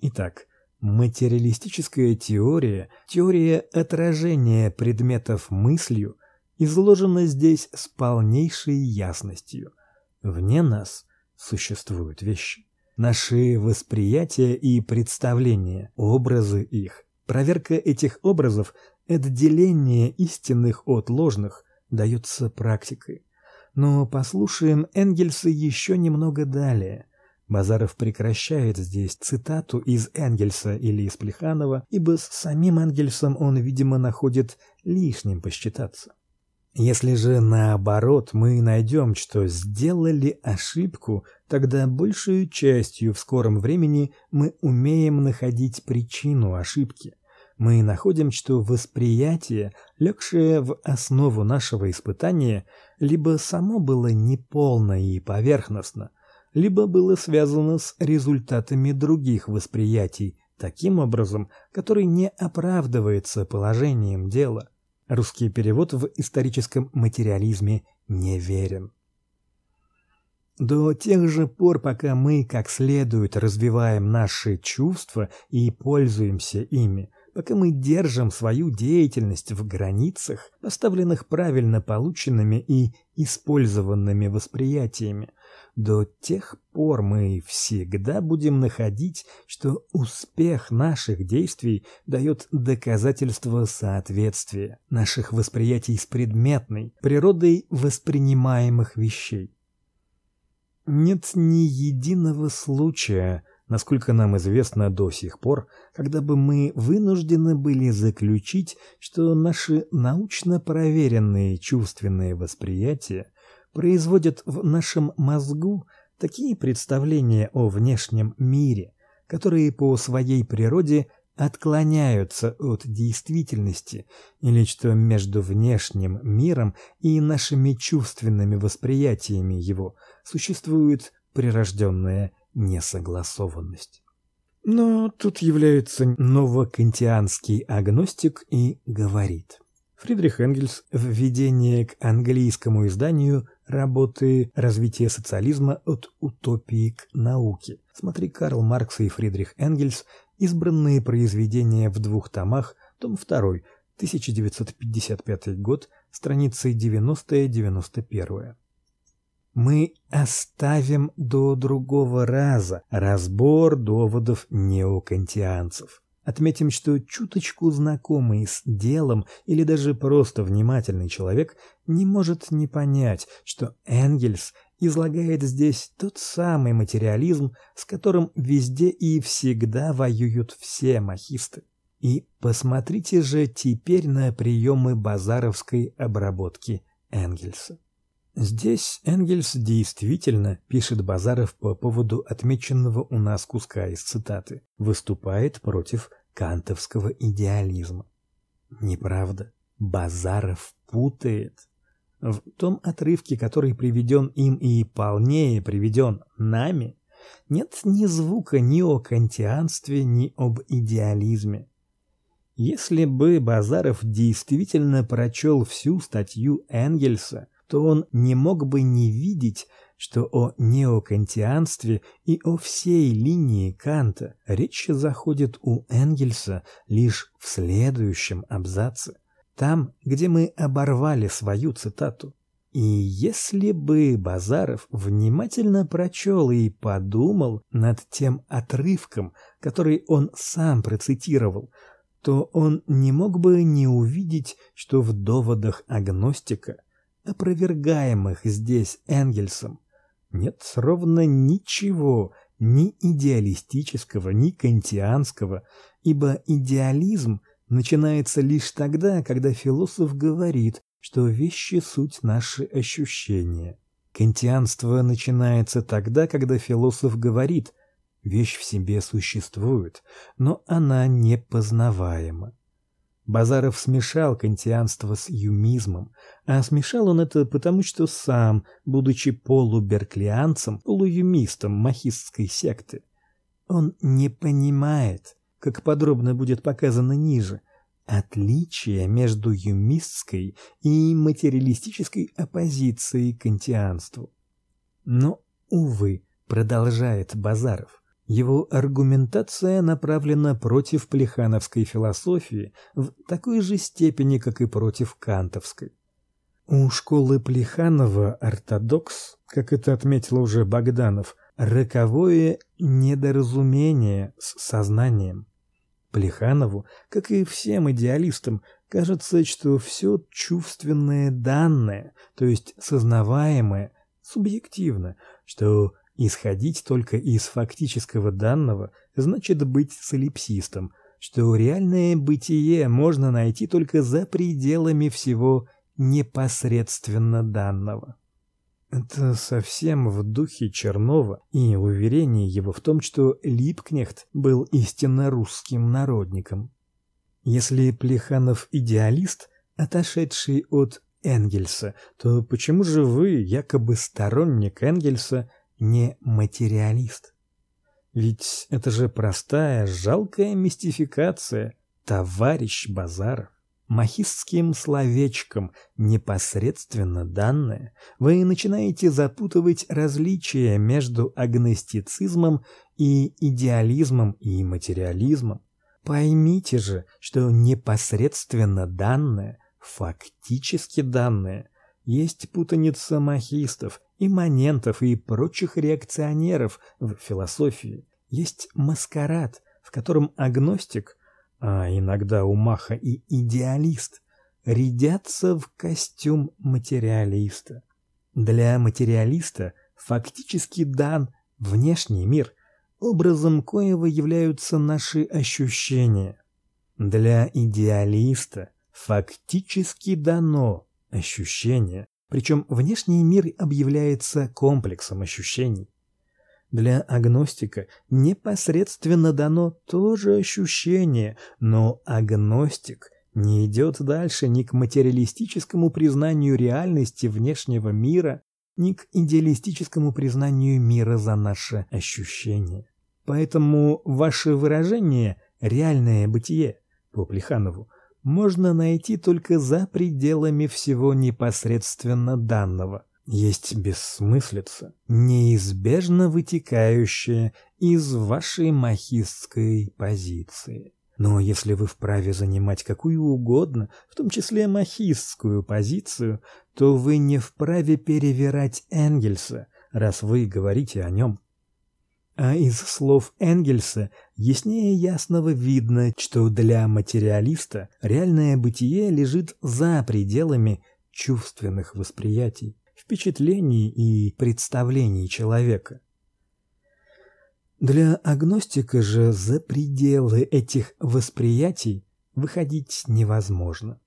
Итак, материалистическая теория, теория отражения предметов мыслью, изложена здесь с полнейшей ясностью. Вне нас существуют вещи. Наши восприятия и представления, образы их. Проверка этих образов, отделение истинных от ложных дается практикой. Но послушаем Энгельса еще немного далее. Базаров прекращает здесь цитату из Энгельса или из Плеханова, ибо с самим Энгельсом он, видимо, находит лишним посчитаться. Если же наоборот мы найдем, что сделали ошибку, тогда большей частью в скором времени мы умеем находить причину ошибки. Мы находим, что восприятие, легшее в основу нашего испытания, либо само было неполно и поверхностно, либо было связано с результатами других восприятий таким образом, который не оправдывается положением дела. Русский перевод в историческом материализме неверен. До тех же пор, пока мы как следует развиваем наши чувства и пользуемся ими, пока мы держим свою деятельность в границах, поставленных правильно полученными и использованными восприятиями, до тех пор мы всегда будем находить, что успех наших действий дает доказательство соответствия наших восприятий с предметной природой воспринимаемых вещей. Нет ни единого случая, насколько нам известно до сих пор, когда бы мы вынуждены были заключить, что наши научно проверенные чувственные восприятия производят в нашем мозгу такие представления о внешнем мире, которые по своей природе отклоняются от действительности, или что между внешним миром и нашими чувственными восприятиями его существует прирожденная несогласованность. Но тут является новокантианский агностик и говорит: Фридрих Энгельс в введении к английскому изданию работы Развитие социализма от утопии к науке. Смотри Карл Маркс и Фридрих Энгельс. Избранные произведения в двух томах. Том 2. 1955 год, страницы 90-91. Мы оставим до другого раза разбор доводов неокантианцев. Отметим, что чуточку знакомый с делом или даже просто внимательный человек не может не понять, что Энгельс излагает здесь тот самый материализм, с которым везде и всегда воюют все махисты. И посмотрите же теперь на приемы базаровской обработки Энгельса. Здесь Энгельс действительно, пишет Базаров по поводу отмеченного у нас куска из цитаты, выступает против кантовского идеализма. Неправда. Базаров путает. В том отрывке, который приведен им и полнее приведен нами, нет ни звука ни о кантианстве, ни об идеализме. Если бы Базаров действительно прочел всю статью Энгельса, то он не мог бы не видеть, что о неокантианстве и о всей линии Канта речь заходит у Энгельса лишь в следующем абзаце, там, где мы оборвали свою цитату. И если бы Базаров внимательно прочел и подумал над тем отрывком, который он сам процитировал, то он не мог бы не увидеть, что в доводах агностика опровергаемых здесь Энгельсом, нет ровно ничего ни идеалистического, ни кантианского, ибо идеализм начинается лишь тогда, когда философ говорит, что вещи суть наши ощущения. Кантианство начинается тогда, когда философ говорит: вещь в себе существует, но она не познаваема. Базаров смешал кантианство с юмизмом, а смешал он это потому, что сам, будучи полуберклианцем, полуюмистом махистской секты, он не понимает, как подробно будет показано ниже, отличия между юмистской и материалистической оппозицией кантианству. Но увы, продолжает Базаров. Его аргументация направлена против плехановской философии в такой же степени, как и против кантовской. У школы Плеханова ортодокс, как это отметил уже Богданов, роковое недоразумение с сознанием. Плеханову, как и всем идеалистам, кажется, что все чувственное данное, то есть сознаваемое, субъективно, что Исходить только из фактического данного значит быть солипсистом, что реальное бытие можно найти только за пределами всего непосредственно данного. Это совсем в духе Чернова и уверение его в том, что Липкнехт был истинно русским народником. Если Плеханов идеалист, отошедший от Энгельса, то почему же вы, якобы сторонник Энгельса, не материалист. Ведь это же простая, жалкая мистификация, товарищ Базаров. Махистским словечком непосредственно данное вы начинаете запутывать различия между агностицизмом и идеализмом и материализмом. Поймите же, что непосредственно данное, фактически данное, есть путаница махистов имманентов и прочих реакционеров в философии. Есть маскарад, в котором агностик, а иногда умаха и идеалист, рядятся в костюм материалиста. Для материалиста фактически дан внешний мир, образом коего являются наши ощущения. Для идеалиста фактически дано ощущение, причем внешний мир объявляется комплексом ощущений. Для агностика непосредственно дано тоже ощущение, но агностик не идет дальше ни к материалистическому признанию реальности внешнего мира, ни к идеалистическому признанию мира за наше ощущение. Поэтому ваше выражение реальное бытие по Плеханову можно найти только за пределами всего непосредственно данного. Есть бессмыслица, неизбежно вытекающая из вашей махистской позиции. Но если вы вправе занимать какую угодно, в том числе махистскую позицию, то вы не вправе перевирать Энгельса, раз вы говорите о нем. А из слов Энгельса яснее ясного видно, что для материалиста реальное бытие лежит за пределами чувственных восприятий, впечатлений и представлений человека. Для агностика же за пределы этих восприятий выходить невозможно.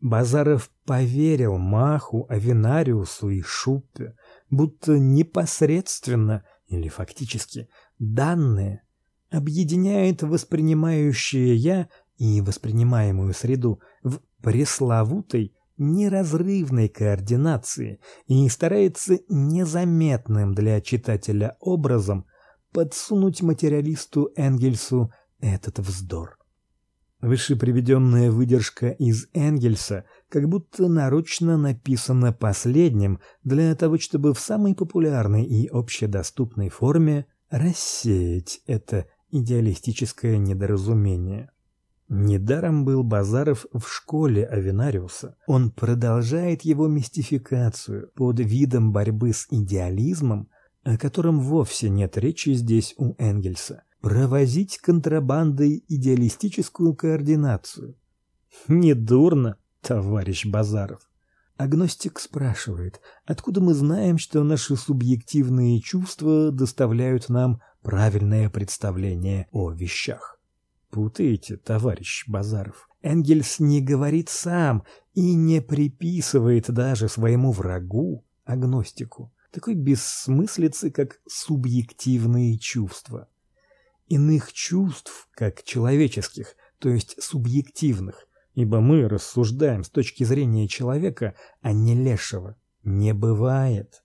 Базаров поверил Маху, Авинариусу и Шуппе, будто непосредственно или фактически данные объединяет воспринимающее я и воспринимаемую среду в пресловутой неразрывной координации и старается незаметным для читателя образом подсунуть материалисту Энгельсу этот вздор. Выше приведенная выдержка из Энгельса как будто нарочно написана последним для того, чтобы в самой популярной и общедоступной форме рассеять это идеалистическое недоразумение. Недаром был Базаров в школе Авинариуса. Он продолжает его мистификацию под видом борьбы с идеализмом, о котором вовсе нет речи здесь у Энгельса провозить контрабандой идеалистическую координацию. Недурно, товарищ Базаров. Агностик спрашивает, откуда мы знаем, что наши субъективные чувства доставляют нам правильное представление о вещах? Путаете, товарищ Базаров. Энгельс не говорит сам и не приписывает даже своему врагу, агностику, такой бессмыслицы, как субъективные чувства иных чувств, как человеческих, то есть субъективных, ибо мы рассуждаем с точки зрения человека, а не лешего, не бывает.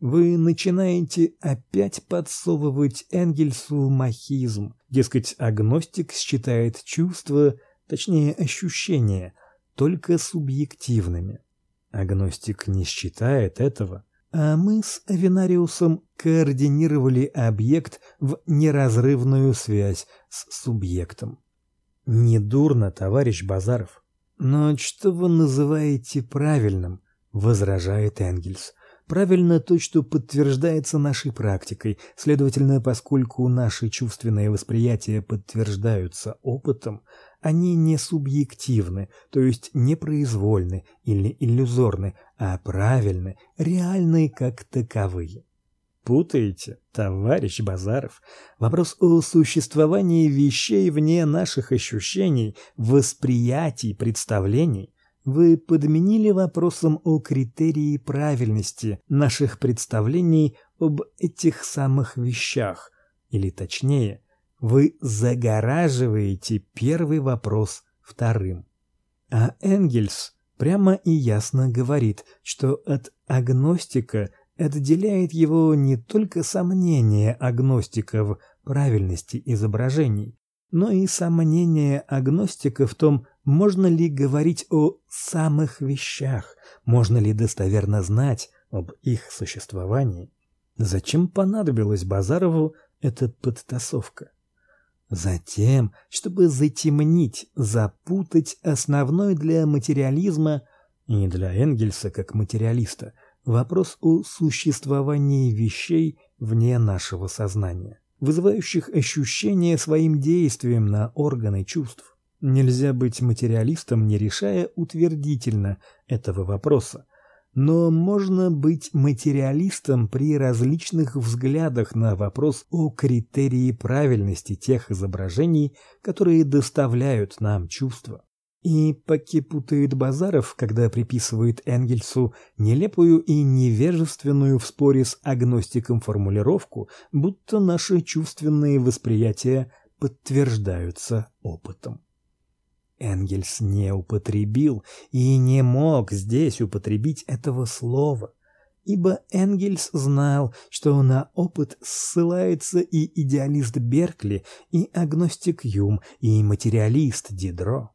Вы начинаете опять подсовывать Энгельсу махизм. Дескать, агностик считает чувства, точнее ощущения, только субъективными. Агностик не считает этого а мы с Авинариусом координировали объект в неразрывную связь с субъектом. Недурно, товарищ Базаров. Но что вы называете правильным? возражает Энгельс. Правильно то, что подтверждается нашей практикой. Следовательно, поскольку наши чувственные восприятия подтверждаются опытом, они не субъективны, то есть не произвольны или иллюзорны, а правильны, реальны как таковые. Путаете, товарищ Базаров. Вопрос о существовании вещей вне наших ощущений, восприятий, представлений вы подменили вопросом о критерии правильности наших представлений об этих самых вещах, или точнее, вы загораживаете первый вопрос вторым. А Энгельс прямо и ясно говорит, что от агностика отделяет его не только сомнение агностика в правильности изображений, но и сомнение агностика в том, можно ли говорить о самых вещах, можно ли достоверно знать об их существовании. Зачем понадобилась Базарову эта подтасовка? Затем, чтобы затемнить, запутать основной для материализма и для Энгельса как материалиста вопрос о существовании вещей вне нашего сознания, вызывающих ощущение своим действием на органы чувств. Нельзя быть материалистом, не решая утвердительно этого вопроса, но можно быть материалистом при различных взглядах на вопрос о критерии правильности тех изображений, которые доставляют нам чувства. И поки путает Базаров, когда приписывает Энгельсу нелепую и невежественную в споре с агностиком формулировку, будто наши чувственные восприятия подтверждаются опытом. Энгельс не употребил и не мог здесь употребить этого слова, ибо Энгельс знал, что на опыт ссылается и идеалист Беркли, и агностик Юм, и материалист Дидро.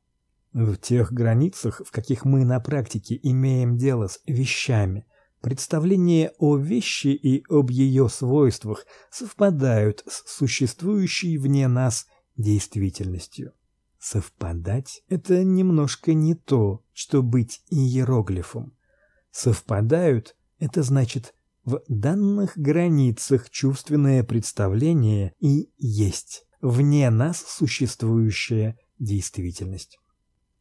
В тех границах, в каких мы на практике имеем дело с вещами, представления о вещи и об ее свойствах совпадают с существующей вне нас действительностью. Совпадать это немножко не то, что быть иероглифом. Совпадают это значит в данных границах чувственное представление и есть вне нас существующая действительность.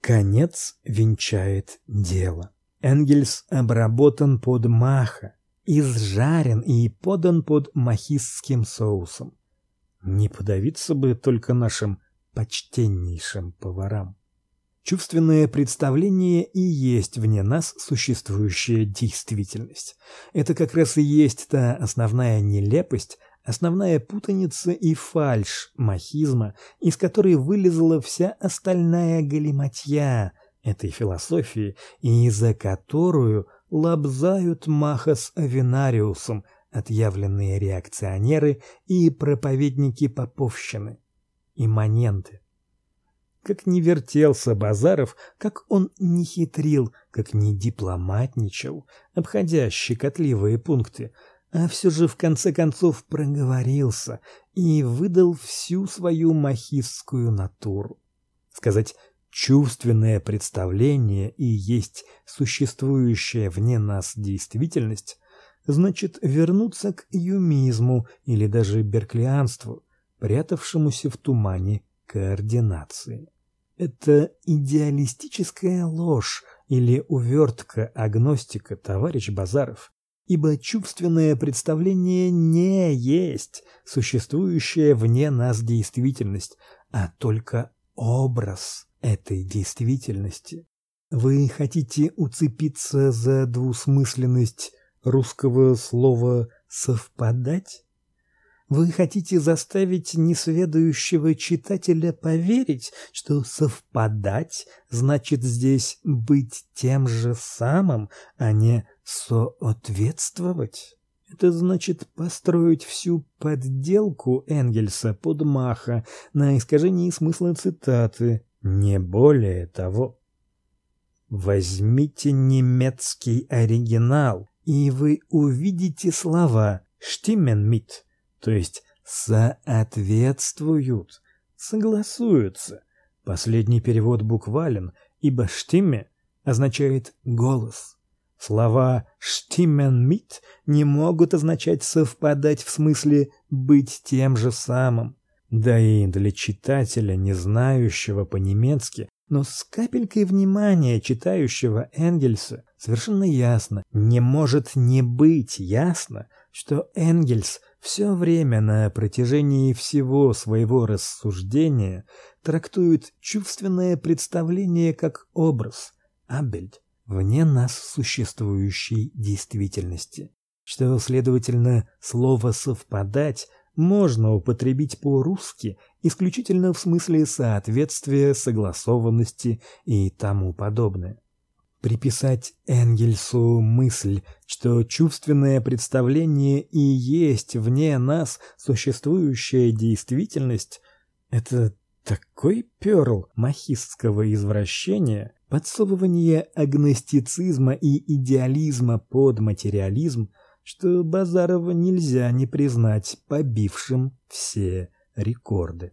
Конец венчает дело. Энгельс обработан под маха, изжарен и подан под махистским соусом. Не подавиться бы только нашим почтеннейшим поварам. Чувственное представление и есть вне нас существующая действительность. Это как раз и есть та основная нелепость, основная путаница и фальшь махизма, из которой вылезла вся остальная галиматья этой философии, и за которую лобзают Маха с Авинариусом отъявленные реакционеры и проповедники поповщины, имманенты. Как не вертелся Базаров, как он не хитрил, как не дипломатничал, обходя щекотливые пункты, а все же в конце концов проговорился и выдал всю свою махистскую натуру. Сказать чувственное представление и есть существующая вне нас действительность, значит вернуться к юмизму или даже берклианству, прятавшемуся в тумане координации. Это идеалистическая ложь или увертка агностика, товарищ Базаров, ибо чувственное представление не есть существующая вне нас действительность, а только образ этой действительности. Вы хотите уцепиться за двусмысленность русского слова совпадать? Вы хотите заставить несведущего читателя поверить, что совпадать значит здесь быть тем же самым, а не соответствовать? Это значит построить всю подделку Энгельса под Маха на искажении смысла цитаты, не более того. Возьмите немецкий оригинал, и вы увидите слова «stimmen mit», то есть соответствуют, согласуются. Последний перевод буквален, ибо «штиме» означает «голос». Слова «штимен мит» не могут означать совпадать в смысле «быть тем же самым». Да и для читателя, не знающего по-немецки, но с капелькой внимания читающего Энгельса, совершенно ясно, не может не быть ясно, что Энгельс все время на протяжении всего своего рассуждения трактует чувственное представление как образ, абельд, вне нас существующей действительности, что, следовательно, слово «совпадать» можно употребить по-русски исключительно в смысле соответствия, согласованности и тому подобное. Приписать Энгельсу мысль, что чувственное представление и есть вне нас существующая действительность, это такой перл махистского извращения, подсовывание агностицизма и идеализма под материализм, что Базарова нельзя не признать побившим все рекорды.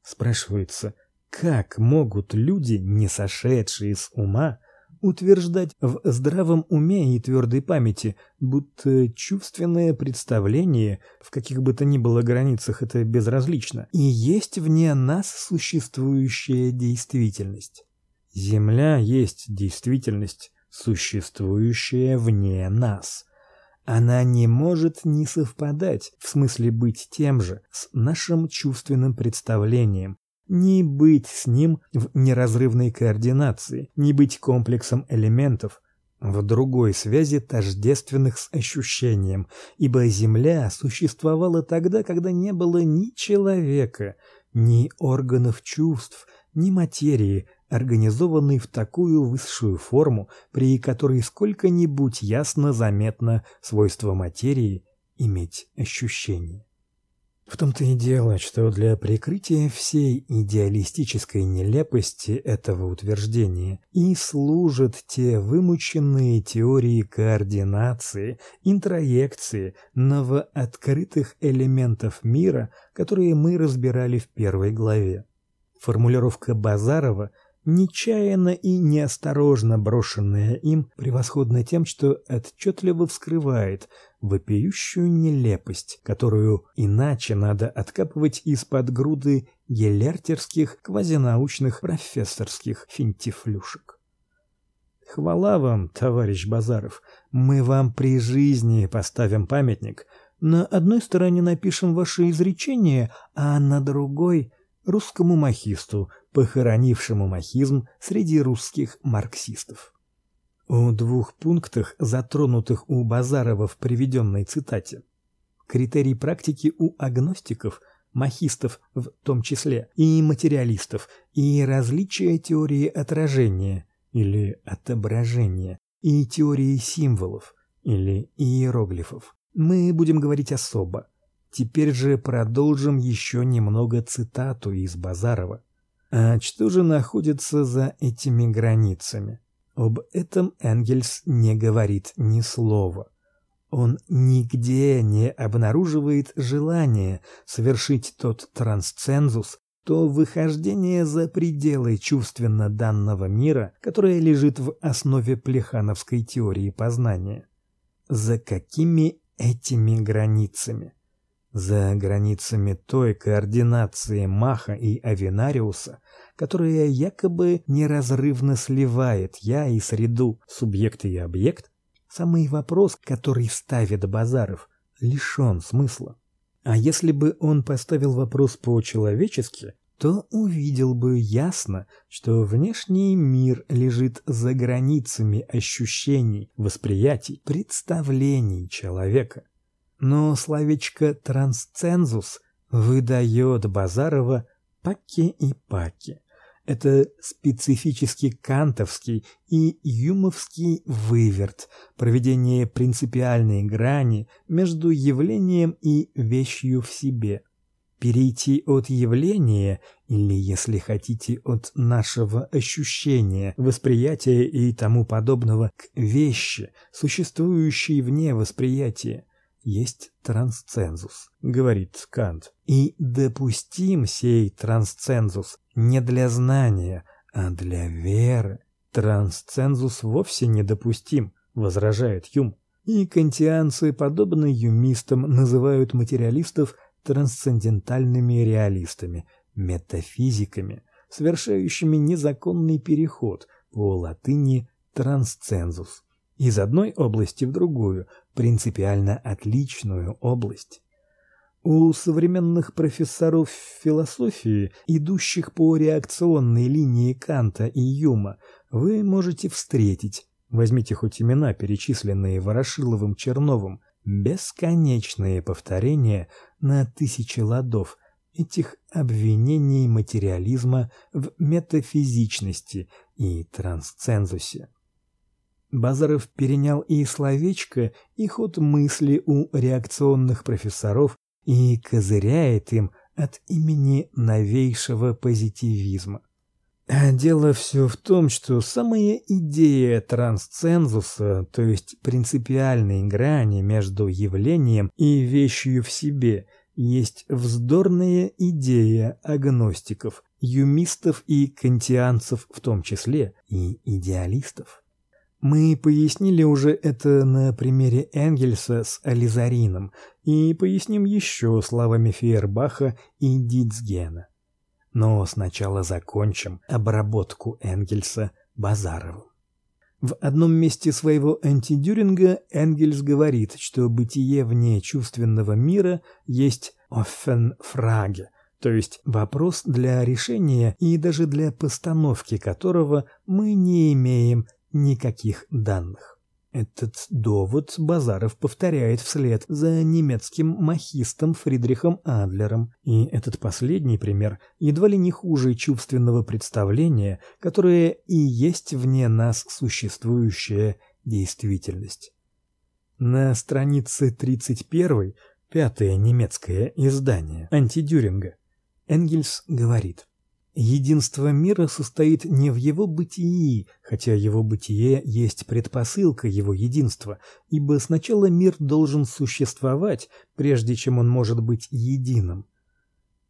Спрашивается, как могут люди, не сошедшие с ума, утверждать в здравом уме и твердой памяти, будто чувственное представление в каких бы то ни было границах это безразлично, и есть вне нас существующая действительность. Земля есть действительность, существующая вне нас. Она не может не совпадать, в смысле быть тем же, с нашим чувственным представлением, не быть с ним в неразрывной координации, не быть комплексом элементов в другой связи тождественных с ощущением, ибо Земля существовала тогда, когда не было ни человека, ни органов чувств, ни материи, организованной в такую высшую форму, при которой сколько-нибудь ясно заметно свойство материи иметь ощущение. В том-то и дело, что для прикрытия всей идеалистической нелепости этого утверждения и служат те вымученные теории координации, интроекции новооткрытых элементов мира, которые мы разбирали в первой главе. Формулировка Базарова – нечаянно и неосторожно брошенная им, превосходна тем, что отчетливо вскрывает вопиющую нелепость, которую иначе надо откапывать из-под груды елертерских квазинаучных профессорских финтифлюшек. Хвала вам, товарищ Базаров. Мы вам при жизни поставим памятник. На одной стороне напишем ваше изречение, а на другой русскому махисту, похоронившему махизм среди русских марксистов. О двух пунктах, затронутых у Базарова в приведенной цитате. Критерий практики у агностиков, махистов в том числе, и материалистов, и различия теории отражения или отображения, и теории символов или иероглифов. Мы будем говорить особо. Теперь же продолжим еще немного цитату из Базарова. А что же находится за этими границами? Об этом Энгельс не говорит ни слова. Он нигде не обнаруживает желания совершить тот трансцензус, то выхождение за пределы чувственно данного мира, которое лежит в основе плехановской теории познания. За какими этими границами? За границами той координации Маха и Авинариуса, которая якобы неразрывно сливает я и среду, субъект и объект, самый вопрос, который ставит Базаров, лишен смысла. А если бы он поставил вопрос по-человечески, то увидел бы ясно, что внешний мир лежит за границами ощущений, восприятий, представлений человека. Но словечко трансцензус выдает Базарова паки и паки. Это специфически кантовский и юмовский выверт, проведение принципиальной грани между явлением и вещью в себе. Перейти от явления или, если хотите, от нашего ощущения, восприятия и тому подобного к вещи, существующей вне восприятия, есть трансцензус, говорит Кант. И допустим сей трансцензус не для знания, а для веры. Трансцензус вовсе недопустим, возражает Юм. И кантианцы, подобно юмистам, называют материалистов трансцендентальными реалистами, метафизиками, совершающими незаконный переход по латыни трансцензус из одной области в другую, принципиально отличную область. У современных профессоров философии, идущих по реакционной линии Канта и Юма, вы можете встретить, возьмите хоть имена, перечисленные Ворошиловым, Черновым, бесконечные повторения на тысячи ладов этих обвинений материализма в метафизичности и трансцензусе. Базаров перенял и словечко, и ход мысли у реакционных профессоров и козыряет им от имени новейшего позитивизма. А дело все в том, что самая идея трансцензуса, то есть принципиальной грани между явлением и вещью в себе, есть вздорная идея агностиков, юмистов и кантианцев в том числе, и идеалистов. Мы пояснили уже это на примере Энгельса с Ализарином и поясним еще словами Фейербаха и Дитцгена. Но сначала закончим обработку Энгельса Базаровым. В одном месте своего антидюринга Энгельс говорит, что бытие вне чувственного мира есть «offenfrage», то есть вопрос для решения и даже для постановки которого мы не имеем никаких данных. Этот довод Базаров повторяет вслед за немецким махистом Фридрихом Адлером, и этот последний пример едва ли не хуже чувственного представления, которое и есть вне нас существующая действительность. На странице 31 пятое немецкое издание антидюринга, Энгельс говорит: Единство мира состоит не в его бытии, хотя его бытие есть предпосылка его единства, ибо сначала мир должен существовать, прежде чем он может быть единым.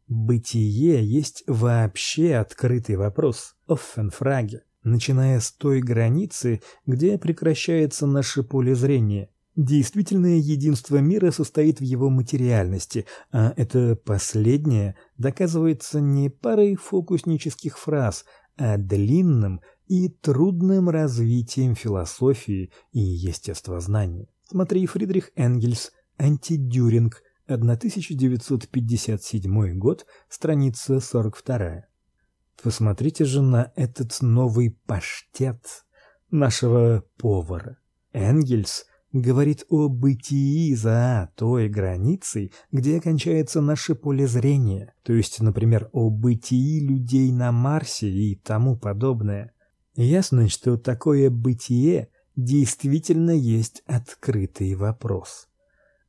Бытие есть вообще открытый вопрос, Offenfrage, начиная с той границы, где прекращается наше поле зрения. Действительное единство мира состоит в его материальности, а это последнее доказывается не парой фокуснических фраз, а длинным и трудным развитием философии и естествознания. Смотри Фридрих Энгельс, Антидюринг, 1957 год, страница 42. Посмотрите же на этот новый паштет нашего повара. Энгельс говорит о бытии за той границей, где кончается наше поле зрения, то есть, например, о бытии людей на Марсе и тому подобное. Ясно, что такое бытие действительно есть открытый вопрос.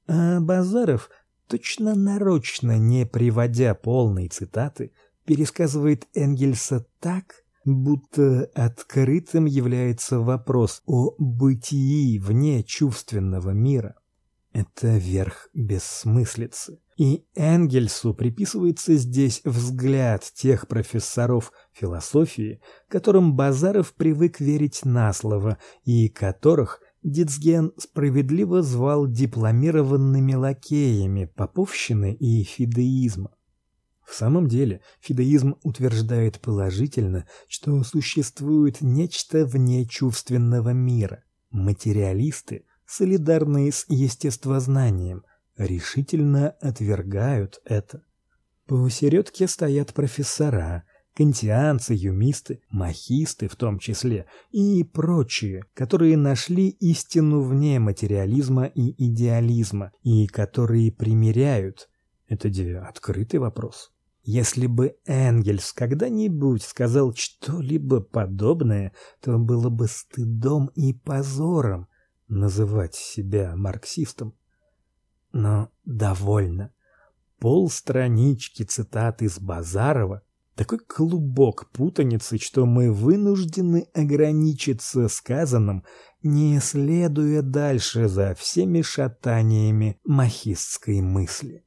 А Базаров точно нарочно не приводя полной цитаты, пересказывает Энгельса так, будто открытым является вопрос о бытии вне чувственного мира. Это верх бессмыслицы. И Энгельсу приписывается здесь взгляд тех профессоров философии, которым Базаров привык верить на слово и которых Дицген справедливо звал дипломированными лакеями поповщины и фидеизма. В самом деле, фидеизм утверждает положительно, что существует нечто вне чувственного мира. Материалисты, солидарные с естествознанием, решительно отвергают это. По середке стоят профессора, кантианцы, юмисты, махисты в том числе и прочие, которые нашли истину вне материализма и идеализма и которые примиряют. Это де открытый вопрос. Если бы Энгельс когда-нибудь сказал что-либо подобное, то было бы стыдом и позором называть себя марксистом. Но довольно. Полстранички цитат из Базарова такой клубок путаницы, что мы вынуждены ограничиться сказанным, не следуя дальше за всеми шатаниями махистской мысли.